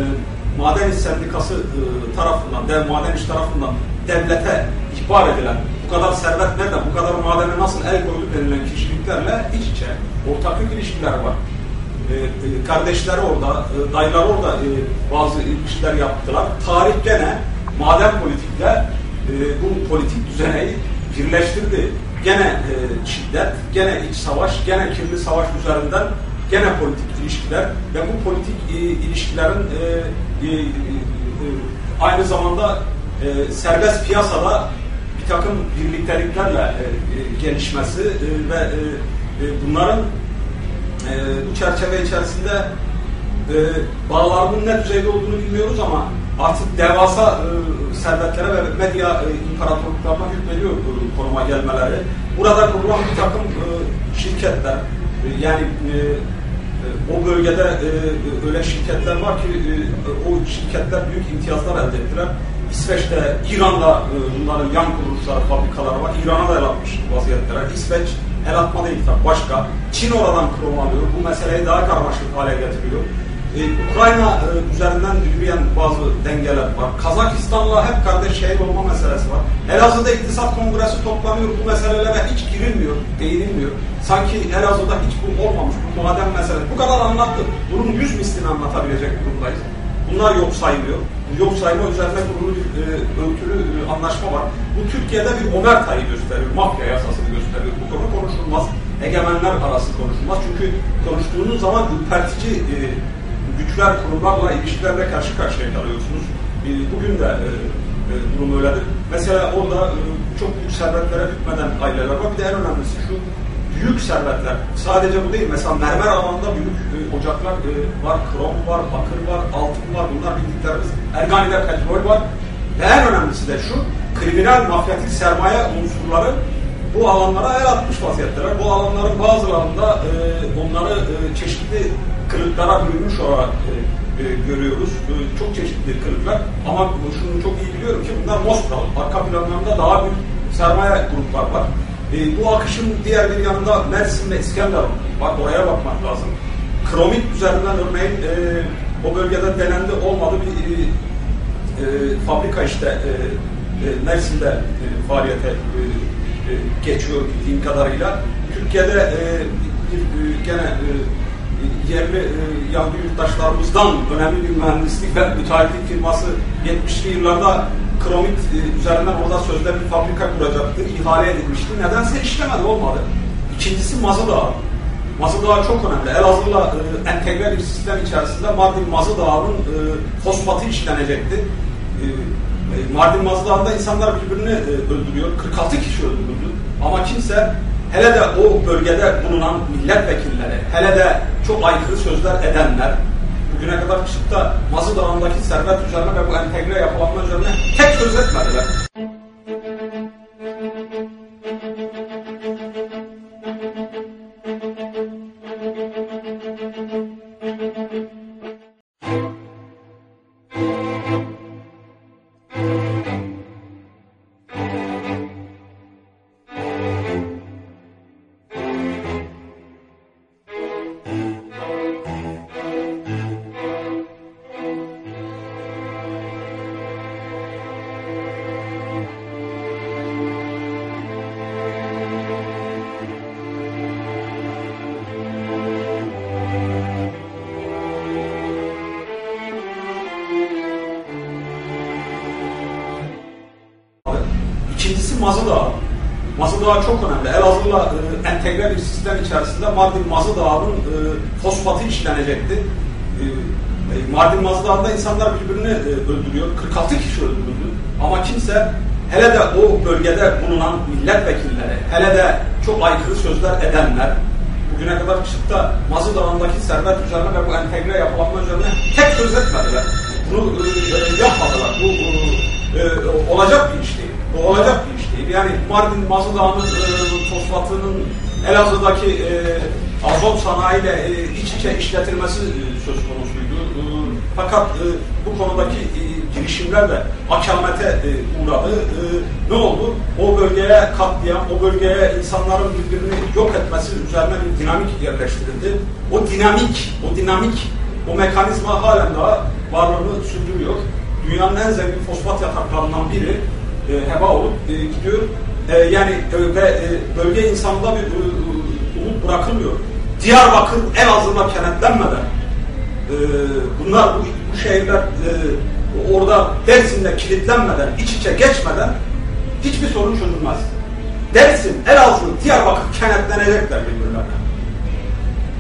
Maden İş Sendikası e, tarafından, dev maden iş tarafından devlete ihbar edilen bu kadar servet nerede, bu kadar madene nasıl el koydu denilen kişiliklerle iç içe ortaklık ilişkileri var. E, kardeşleri orada, e, dayıları orada e, bazı ilişkiler yaptılar. Tarih gene maden politikle e, bu politik düzeneyi birleştirdi. Gene şiddet, gene iç savaş, gene kirli savaş üzerinden gene politik ilişkiler ve bu politik ilişkilerin aynı zamanda serbest piyasada bir takım birlikteliklerle e, gelişmesi ve bunların e, bu çerçeve içerisinde e, bağlarının ne düzeyde olduğunu bilmiyoruz ama artık devasa e, servetlere ve medya e, imparatorluklarına hükmediyor e, konuma gelmeleri. Burada kurulan bir takım e, şirketler, e, yani e, e, o bölgede e, öyle şirketler var ki e, o şirketler büyük imtiyazlar elde ettiler. İsveç'te, İran'da e, bunların yan kuruluşları, fabrikaları var. İran'a da el atmış vaziyetler. İsveç el atma değil tabii başka. Çin oradan krom alıyor. Bu meseleyi daha karmaşık hale getiriyor. Ee, Ukrayna e, üzerinden yürüyen bazı dengeler var. Kazakistan'la hep kardeş şehir olma meselesi var. Elazığ'da iktisat kongresi toplanıyor. Bu meselelere hiç girilmiyor, değinilmiyor. Sanki Elazığ'da hiç bu olmamış, bu maden meselesi. Bu kadar anlattı. Bunun yüz mislini anlatabilecek durumdayız. Bunlar yok sayılıyor. Bu yok sayma üzerine kurulu e, e, anlaşma var. Bu Türkiye'de bir omertayı gösteriyor, mafya yasasını gösteriyor. Bu konu konuşulmaz. Egemenler arası konuşulmaz. Çünkü konuştuğunuz zaman ürpertici e, güçler, kurumlarla ilişkilerle karşı karşıya kalıyorsunuz. E, bugün de e, e, durum öyledir. Mesela orada e, çok büyük servetlere hükmeden aileler var. Bir de en önemlisi şu, büyük servetler. Sadece bu değil. Mesela mermer alanında büyük e, ocaklar e, var, krom var, bakır var, altın var. Bunlar bildiklerimiz. Ergani'de petrol var. Ve en önemlisi de şu, kriminal mafyatik sermaye unsurları bu alanlara el atmış vaziyetteler. Bu alanların bazılarında e, onları e, çeşitli kırıklara bölünmüş olarak e, e, görüyoruz. E, çok çeşitli kırıklar. Ama şunu çok iyi biliyorum ki bunlar Moskva. Arka planlarında daha büyük sermaye gruplar var. E, bu akışın diğer bir yanında Mersin ve İskenderun var. Oraya bakmak lazım. Kromit üzerinden örneğin e, o bölgede denendi olmadı bir e, e, fabrika işte e, e, Mersin'de e, faaliyete e, geçiyor bildiğim kadarıyla. Türkiye'de e, bir, e, gene e, yerli e, Yahudi yurttaşlarımızdan önemli bir mühendislik ve müteahhitlik firması 70'li yıllarda kromit e, üzerinden orada sözde bir fabrika kuracaktı, ihale edilmişti. Nedense işlemedi, olmadı. İkincisi Mazıdağ. Mazıdağ çok önemli. Elazığ'la e, entegre bir sistem içerisinde Mardin Mazıdağ'ın e, fosfatı işlenecekti. E, e, Mardin Mazıdağ'ında insanlar birbirini e, öldürüyor. 46 kişi öldürüldü. Ama kimse hele de o bölgede bulunan milletvekilleri, hele de çok aykırı sözler edenler, bugüne kadar da Mazı Dağı'ndaki servet üzerine ve bu entegre yapılanma üzerine tek söz etmediler. Bölgede bulunan milletvekilleri, hele de çok aykırı sözler edenler, bugüne kadar çıkıp da Mazı Dağı'ndaki servet üzerine ve bu entegre yapılanma üzerine tek söz etmediler. Bunu e, yapmadılar. Bu e, e, olacak bir iş değil. Bu olacak bir iş değil. Yani Mardin Mazı Dağı'nın e, fosfatının Elazığ'daki e, azot sanayiyle e, iç içe işletilmesi e, söz konusuydu. E, fakat e, bu konudaki e, girişimlerle akamete e, uğradı. E, ne oldu? O bölgeye katliam, o bölgeye insanların birbirini yok etmesi üzerine bir dinamik yerleştirildi. O dinamik, o dinamik, o mekanizma halen daha varlığını sürdürüyor. Dünyanın en zengin fosfat yataklarından biri e, heba olup e, gidiyor. E, yani e, ve e, bölge insanında bir e, umut bırakılmıyor. Diyarbakır Elazığ'la kenetlenmeden e, bunlar bu, bu şehirler e, orada Dersim'de kilitlenmeden, iç içe geçmeden hiçbir sorun çözülmez. Dersim, Elazığ, Diyarbakır kenetlenecekler birbirlerine.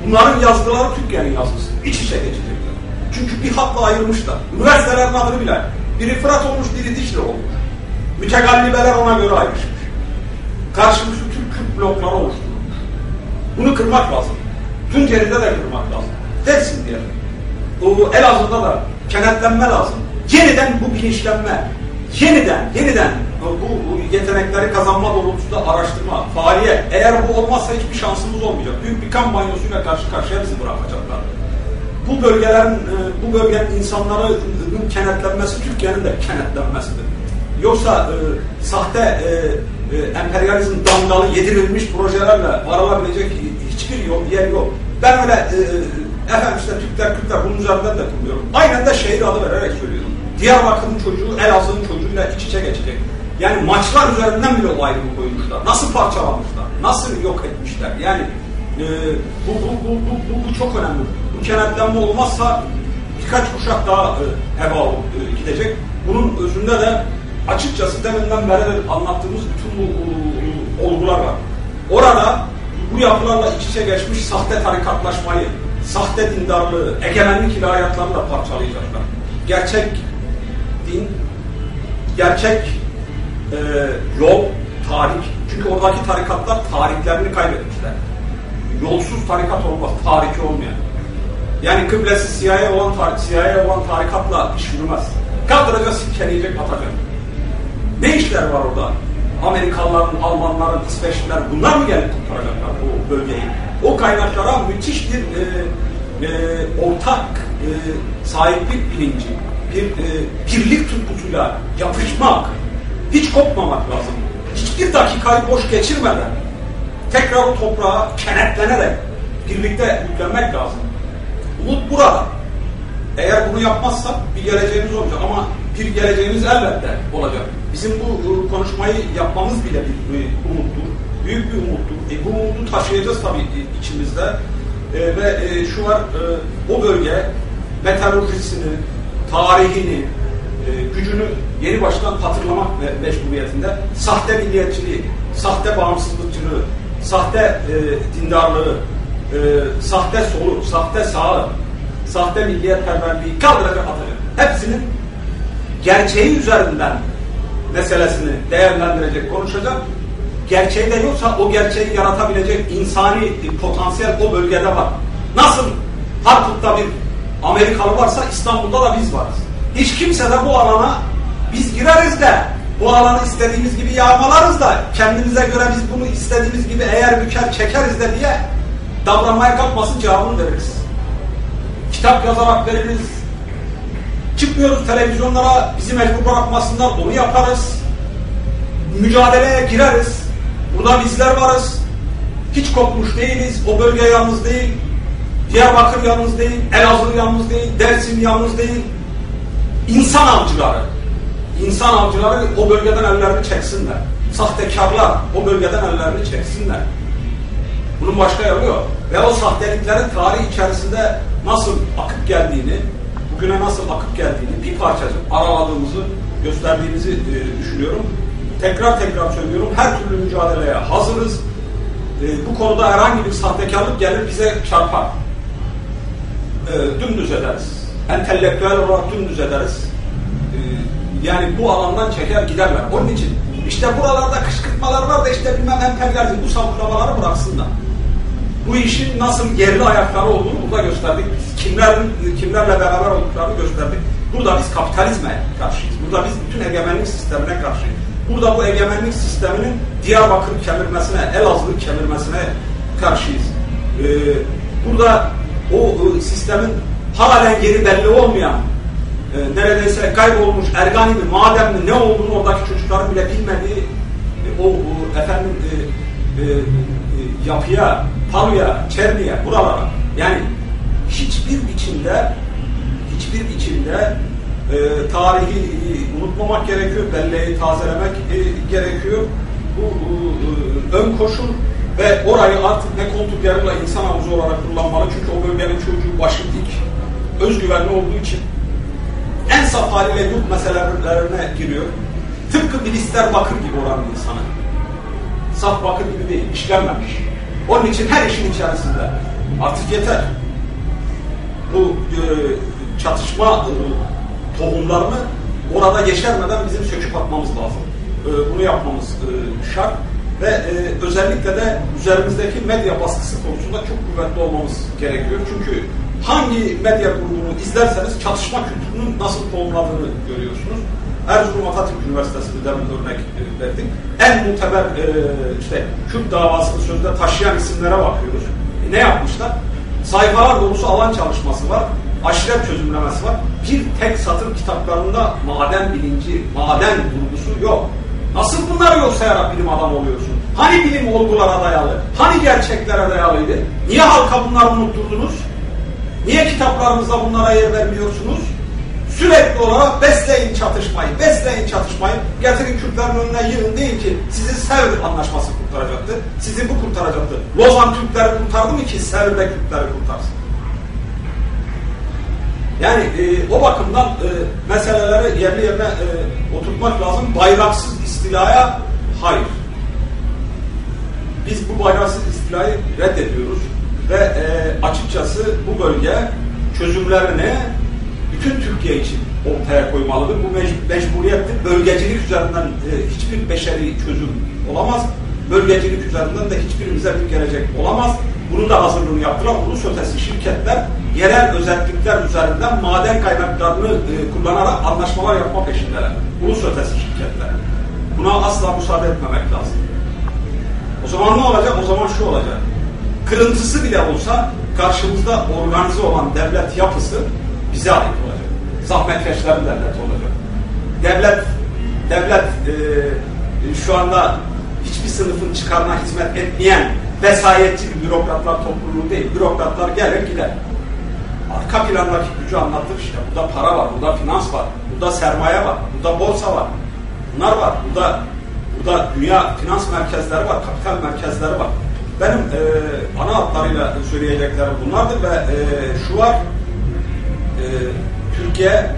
Bunların yazgıları Türkiye'nin yazgısı. İç içe geçecekler. Çünkü bir hatla ayırmışlar. Üniversitelerin adını bile. Biri Fırat olmuş, biri Dicle olmuş. Mütegallibeler ona göre ayrışmış. Karşımızda Türk Kürt blokları oluşturulmuş. Bunu kırmak lazım. Tunceli'de de kırmak lazım. Dersin diye. O Elazığ'da da kenetlenme lazım. Yeniden bu bilinçlenme, yeniden, yeniden bu, bu yetenekleri kazanma doğrultusunda araştırma, faaliyet. Eğer bu olmazsa hiçbir şansımız olmayacak. Büyük bir kan banyosuyla karşı karşıya bizi bırakacaklar. Bu bölgelerin, e, bu bölgenin insanların kenetlenmesi Türkiye'nin de kenetlenmesidir. Yoksa e, sahte e, e, emperyalizm damgalı yedirilmiş projelerle varılabilecek hiçbir yol, yer yok. Ben öyle e, efendim işte Türkler, Kürtler bunun üzerinden de kurmuyorum. Aynen de şehir adı vererek söylüyorum. Diyarbakır'ın çocuğu Elazığ'ın çocuğuyla iç içe geçecek. Yani maçlar üzerinden bile o ayrımı koymuşlar. Nasıl parçalamışlar? Nasıl yok etmişler? Yani e, bu, bu, bu, bu, bu, bu çok önemli. Bu kenetlenme olmazsa birkaç kuşak daha e, heba e, gidecek. Bunun özünde de açıkçası deminden beri de anlattığımız bütün bu olgular var. Orada bu yapılarla iç içe geçmiş sahte tarikatlaşmayı, sahte dindarlığı, egemenlik ilahiyatlarla parçalayacaklar. Gerçek din, gerçek e, yol, tarih. Çünkü oradaki tarikatlar tarihlerini kaybetmişler. Yolsuz tarikat olmaz, tarihi olmayan. Yani kıblesi siyahya olan, tar siyahya olan tarikatla iş yürümez. Kaldıracak, silkeleyecek, atacak. Ne işler var orada? Amerikalıların, Almanların, İsveçliler bunlar mı gelip kurtaracaklar bu bölgeyi? O kaynaklara müthiş bir e, e, ortak e, sahiplik bilinci, bir e, birlik tutkusuyla yapışmak, hiç kopmamak lazım. Hiçbir dakikayı boş geçirmeden tekrar o toprağa kenetlenerek birlikte yüklenmek lazım. Umut burada. Eğer bunu yapmazsak bir geleceğimiz olacak ama bir geleceğimiz elbette olacak. Bizim bu konuşmayı yapmamız bile bir umuttur. Büyük bir umuttur. E, bu umudu taşıyacağız tabii içimizde. E, ve e, şu var, e, o bölge metalurjisini, tarihini, e, gücünü yeni baştan hatırlamak ve meşruiyetinde sahte milliyetçiliği, sahte bağımsızlıkçılığı, sahte e, dindarlığı, e, sahte solu, sahte sağı, sahte milliyetperverliği kaldıracak atacak. Hepsinin gerçeği üzerinden meselesini değerlendirecek, konuşacak. Gerçeği de yoksa o gerçeği yaratabilecek insani potansiyel o bölgede var. Nasıl Harput'ta bir Amerikalı varsa İstanbul'da da biz varız. Hiç kimse de bu alana biz gireriz de bu alanı istediğimiz gibi yağmalarız da kendimize göre biz bunu istediğimiz gibi eğer büker çekeriz de diye davranmaya kalkmasın cevabını veririz. Kitap yazarak veririz. Çıkmıyoruz televizyonlara bizi mecbur bırakmasınlar onu yaparız. Mücadeleye gireriz. Burada bizler varız. Hiç kopmuş değiliz. O bölge yalnız değil. Diyarbakır yalnız değil. Elazığ yalnız değil. Dersim yalnız değil. İnsan avcıları. İnsan avcıları o bölgeden ellerini çeksinler. Sahtekarlar o bölgeden ellerini çeksinler. Bunun başka yolu yok. Ve o sahteliklerin tarih içerisinde nasıl akıp geldiğini, bugüne nasıl akıp geldiğini bir parçacık araladığımızı gösterdiğimizi e, düşünüyorum. Tekrar tekrar söylüyorum. Her türlü mücadeleye hazırız. E, bu konuda herhangi bir sahtekarlık gelir bize çarpar. E, dümdüz ederiz. Entelektüel olarak dümdüz ederiz. E, yani bu alandan çeker giderler. Onun için işte buralarda kışkırtmalar var da işte bilmem emperyalizm bu savuklamaları bıraksınlar. Bu işin nasıl yerli ayakları olduğunu burada gösterdik. Kimlerin, kimlerle beraber olduklarını gösterdik. Burada biz kapitalizme karşıyız. Burada biz bütün egemenlik sistemine karşıyız. Burada bu egemenlik sisteminin Diyarbakır kemirmesine, Elazığ kemirmesine karşıyız. Ee, burada o sistemin halen geri belli olmayan e, neredeyse kaybolmuş Ergani mi, maden mi, ne olduğunu oradaki çocukların bile bilmediği e, o, efendim e, e, e, yapıya, paluya, çerniye, buralara yani hiçbir biçimde hiçbir biçimde e, tarihi e, unutmamak gerekiyor, belleği tazelemek e, gerekiyor. Bu e, ön koşul ve orayı artık ne koltuk yarıyla insan havuzu olarak kullanmalı. Çünkü o bölgenin çocuğu başı özgüvenli olduğu için en saf haliyle yurt meselelerine giriyor. Tıpkı bilister bakır gibi oranın insanı. Saf bakır gibi değil, işlenmemiş. Onun için her işin içerisinde. Artık yeter. Bu e, çatışma e, tohumlarını orada yeşermeden bizim söküp atmamız lazım. E, bunu yapmamız e, şart ve e, özellikle de üzerimizdeki medya baskısı konusunda çok kuvvetli olmamız gerekiyor. Çünkü hangi medya grubunu izlerseniz çatışma kültürünün nasıl tohumladığını görüyorsunuz. Erzurum Atatürk Üniversitesi'nde demin örnek e, verdik. En muteber e, işte Kürt davasını sözde taşıyan isimlere bakıyoruz. E, ne yapmışlar? Sayfalar dolusu alan çalışması var. Aşiret çözümlemesi var. Bir tek satır kitaplarında maden bilinci, maden vurgusu yok. Nasıl bunları yok sayarak bilim adamı oluyorsun? Hani bilim olgulara dayalı? Hani gerçeklere dayalıydı? Niye halka bunları unutturdunuz? Niye kitaplarınızda bunlara yer vermiyorsunuz? Sürekli olarak besleyin çatışmayı, besleyin çatışmayı. Getirin Kürtlerin önüne yığın değil ki sizi Sevr anlaşması kurtaracaktı. Sizi bu kurtaracaktı. Lozan Türkleri kurtardı mı ki Sevr de Kürtleri kurtarsın? Yani e, o bakımdan e, meseleleri yerli yerine e, oturtmak lazım. Bayraksız istilaya hayır. Biz bu bayraksız istilayı reddediyoruz ve e, açıkçası bu bölge çözümlerini bütün Türkiye için ortaya koymalıdır. Bu mec mecburiyettir. Bölgecilik üzerinden e, hiçbir beşeri çözüm olamaz. Bölgecilik üzerinden de hiçbirimize bir gelecek olamaz. Bunun da hazırlığını yaptılar. Ulus ötesi şirketler yerel özellikler üzerinden maden kaynaklarını e, kullanarak anlaşmalar yapma peşindeler. Ulus ötesi şirketler. Buna asla müsaade etmemek lazım. O zaman ne olacak? O zaman şu olacak. Kırıntısı bile olsa karşımızda organize olan devlet yapısı bize ait olacak. Zahmetkeşlerin devleti olacak. Devlet devlet e, şu anda hiçbir sınıfın çıkarına hizmet etmeyen vesayetçi bir bürokratlar topluluğu değil. Bürokratlar gelir gider. Arka plandaki gücü anlattık işte. Burada para var, burada finans var, burada sermaye var, burada borsa var. Bunlar var. Burada burada dünya finans merkezleri var, kapital merkezleri var. Benim e, ana hatlarıyla söyleyeceklerim bunlardır ve e, şu var e, Türkiye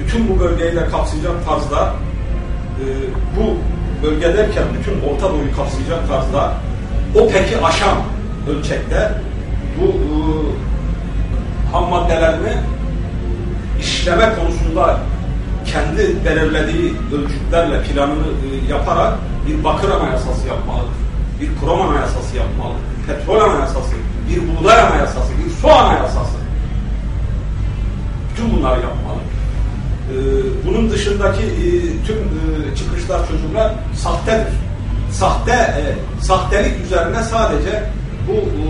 bütün bu bölgeyi de kapsayacak tarzda e, bu bölge derken bütün Orta Doğu'yu kapsayacak tarzda o peki aşan ölçekte bu e, ham maddelerini işleme konusunda kendi belirlediği ölçütlerle planını e, yaparak bir bakır anayasası yapmalıdır. Bir krom anayasası yapmalıdır. Bir petrol anayasası, bir buğday anayasası, bir su anayasası. Bütün bunları yapmalı. Ee, bunun dışındaki e, tüm e, çıkışlar çözümler sahtedir. Sahte, e, sahtelik üzerine sadece bu e,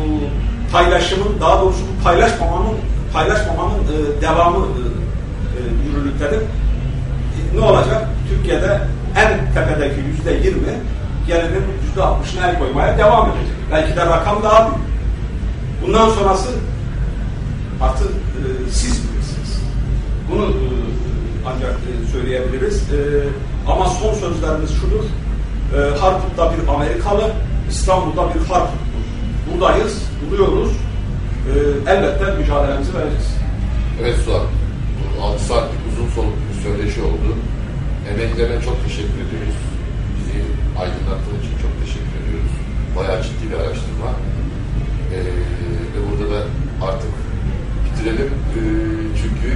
paylaşımın, daha doğrusu bu paylaşmamanın paylaşmamanın e, devamı e, e, yürürlüktedir. E, ne olacak? Türkiye'de en tepedeki yüzde yirmi gelinin yüzde altmışına el koymaya devam edecek. Belki de rakam daha büyük. Bundan sonrası artık e, siz bilirsiniz. Bunu e, ancak e, söyleyebiliriz. E, ama son sözlerimiz şudur. E, Harput'ta bir Amerikalı, İstanbul'da bir Harput. Buradayız, buluyoruz. E, elbette mücadelemizi vereceğiz. Evet Suat, 6 saatlik uzun soluklu bir söyleşi oldu. Emeklerine çok teşekkür ediyoruz. Bizi aydınlattığın için çok teşekkür ediyoruz. Bayağı ciddi bir araştırma. Ee, ve burada da artık bitirelim. Ee, çünkü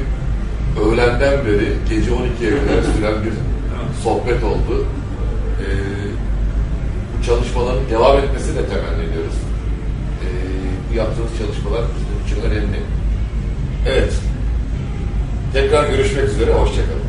öğlenden beri gece 12'ye kadar süren bir sohbet oldu. Ee, çalışmaların devam etmesini de temenni ediyoruz. Ee, bu yaptığımız çalışmalar bizim için önemli. Evet. Tekrar görüşmek üzere. Hoşçakalın.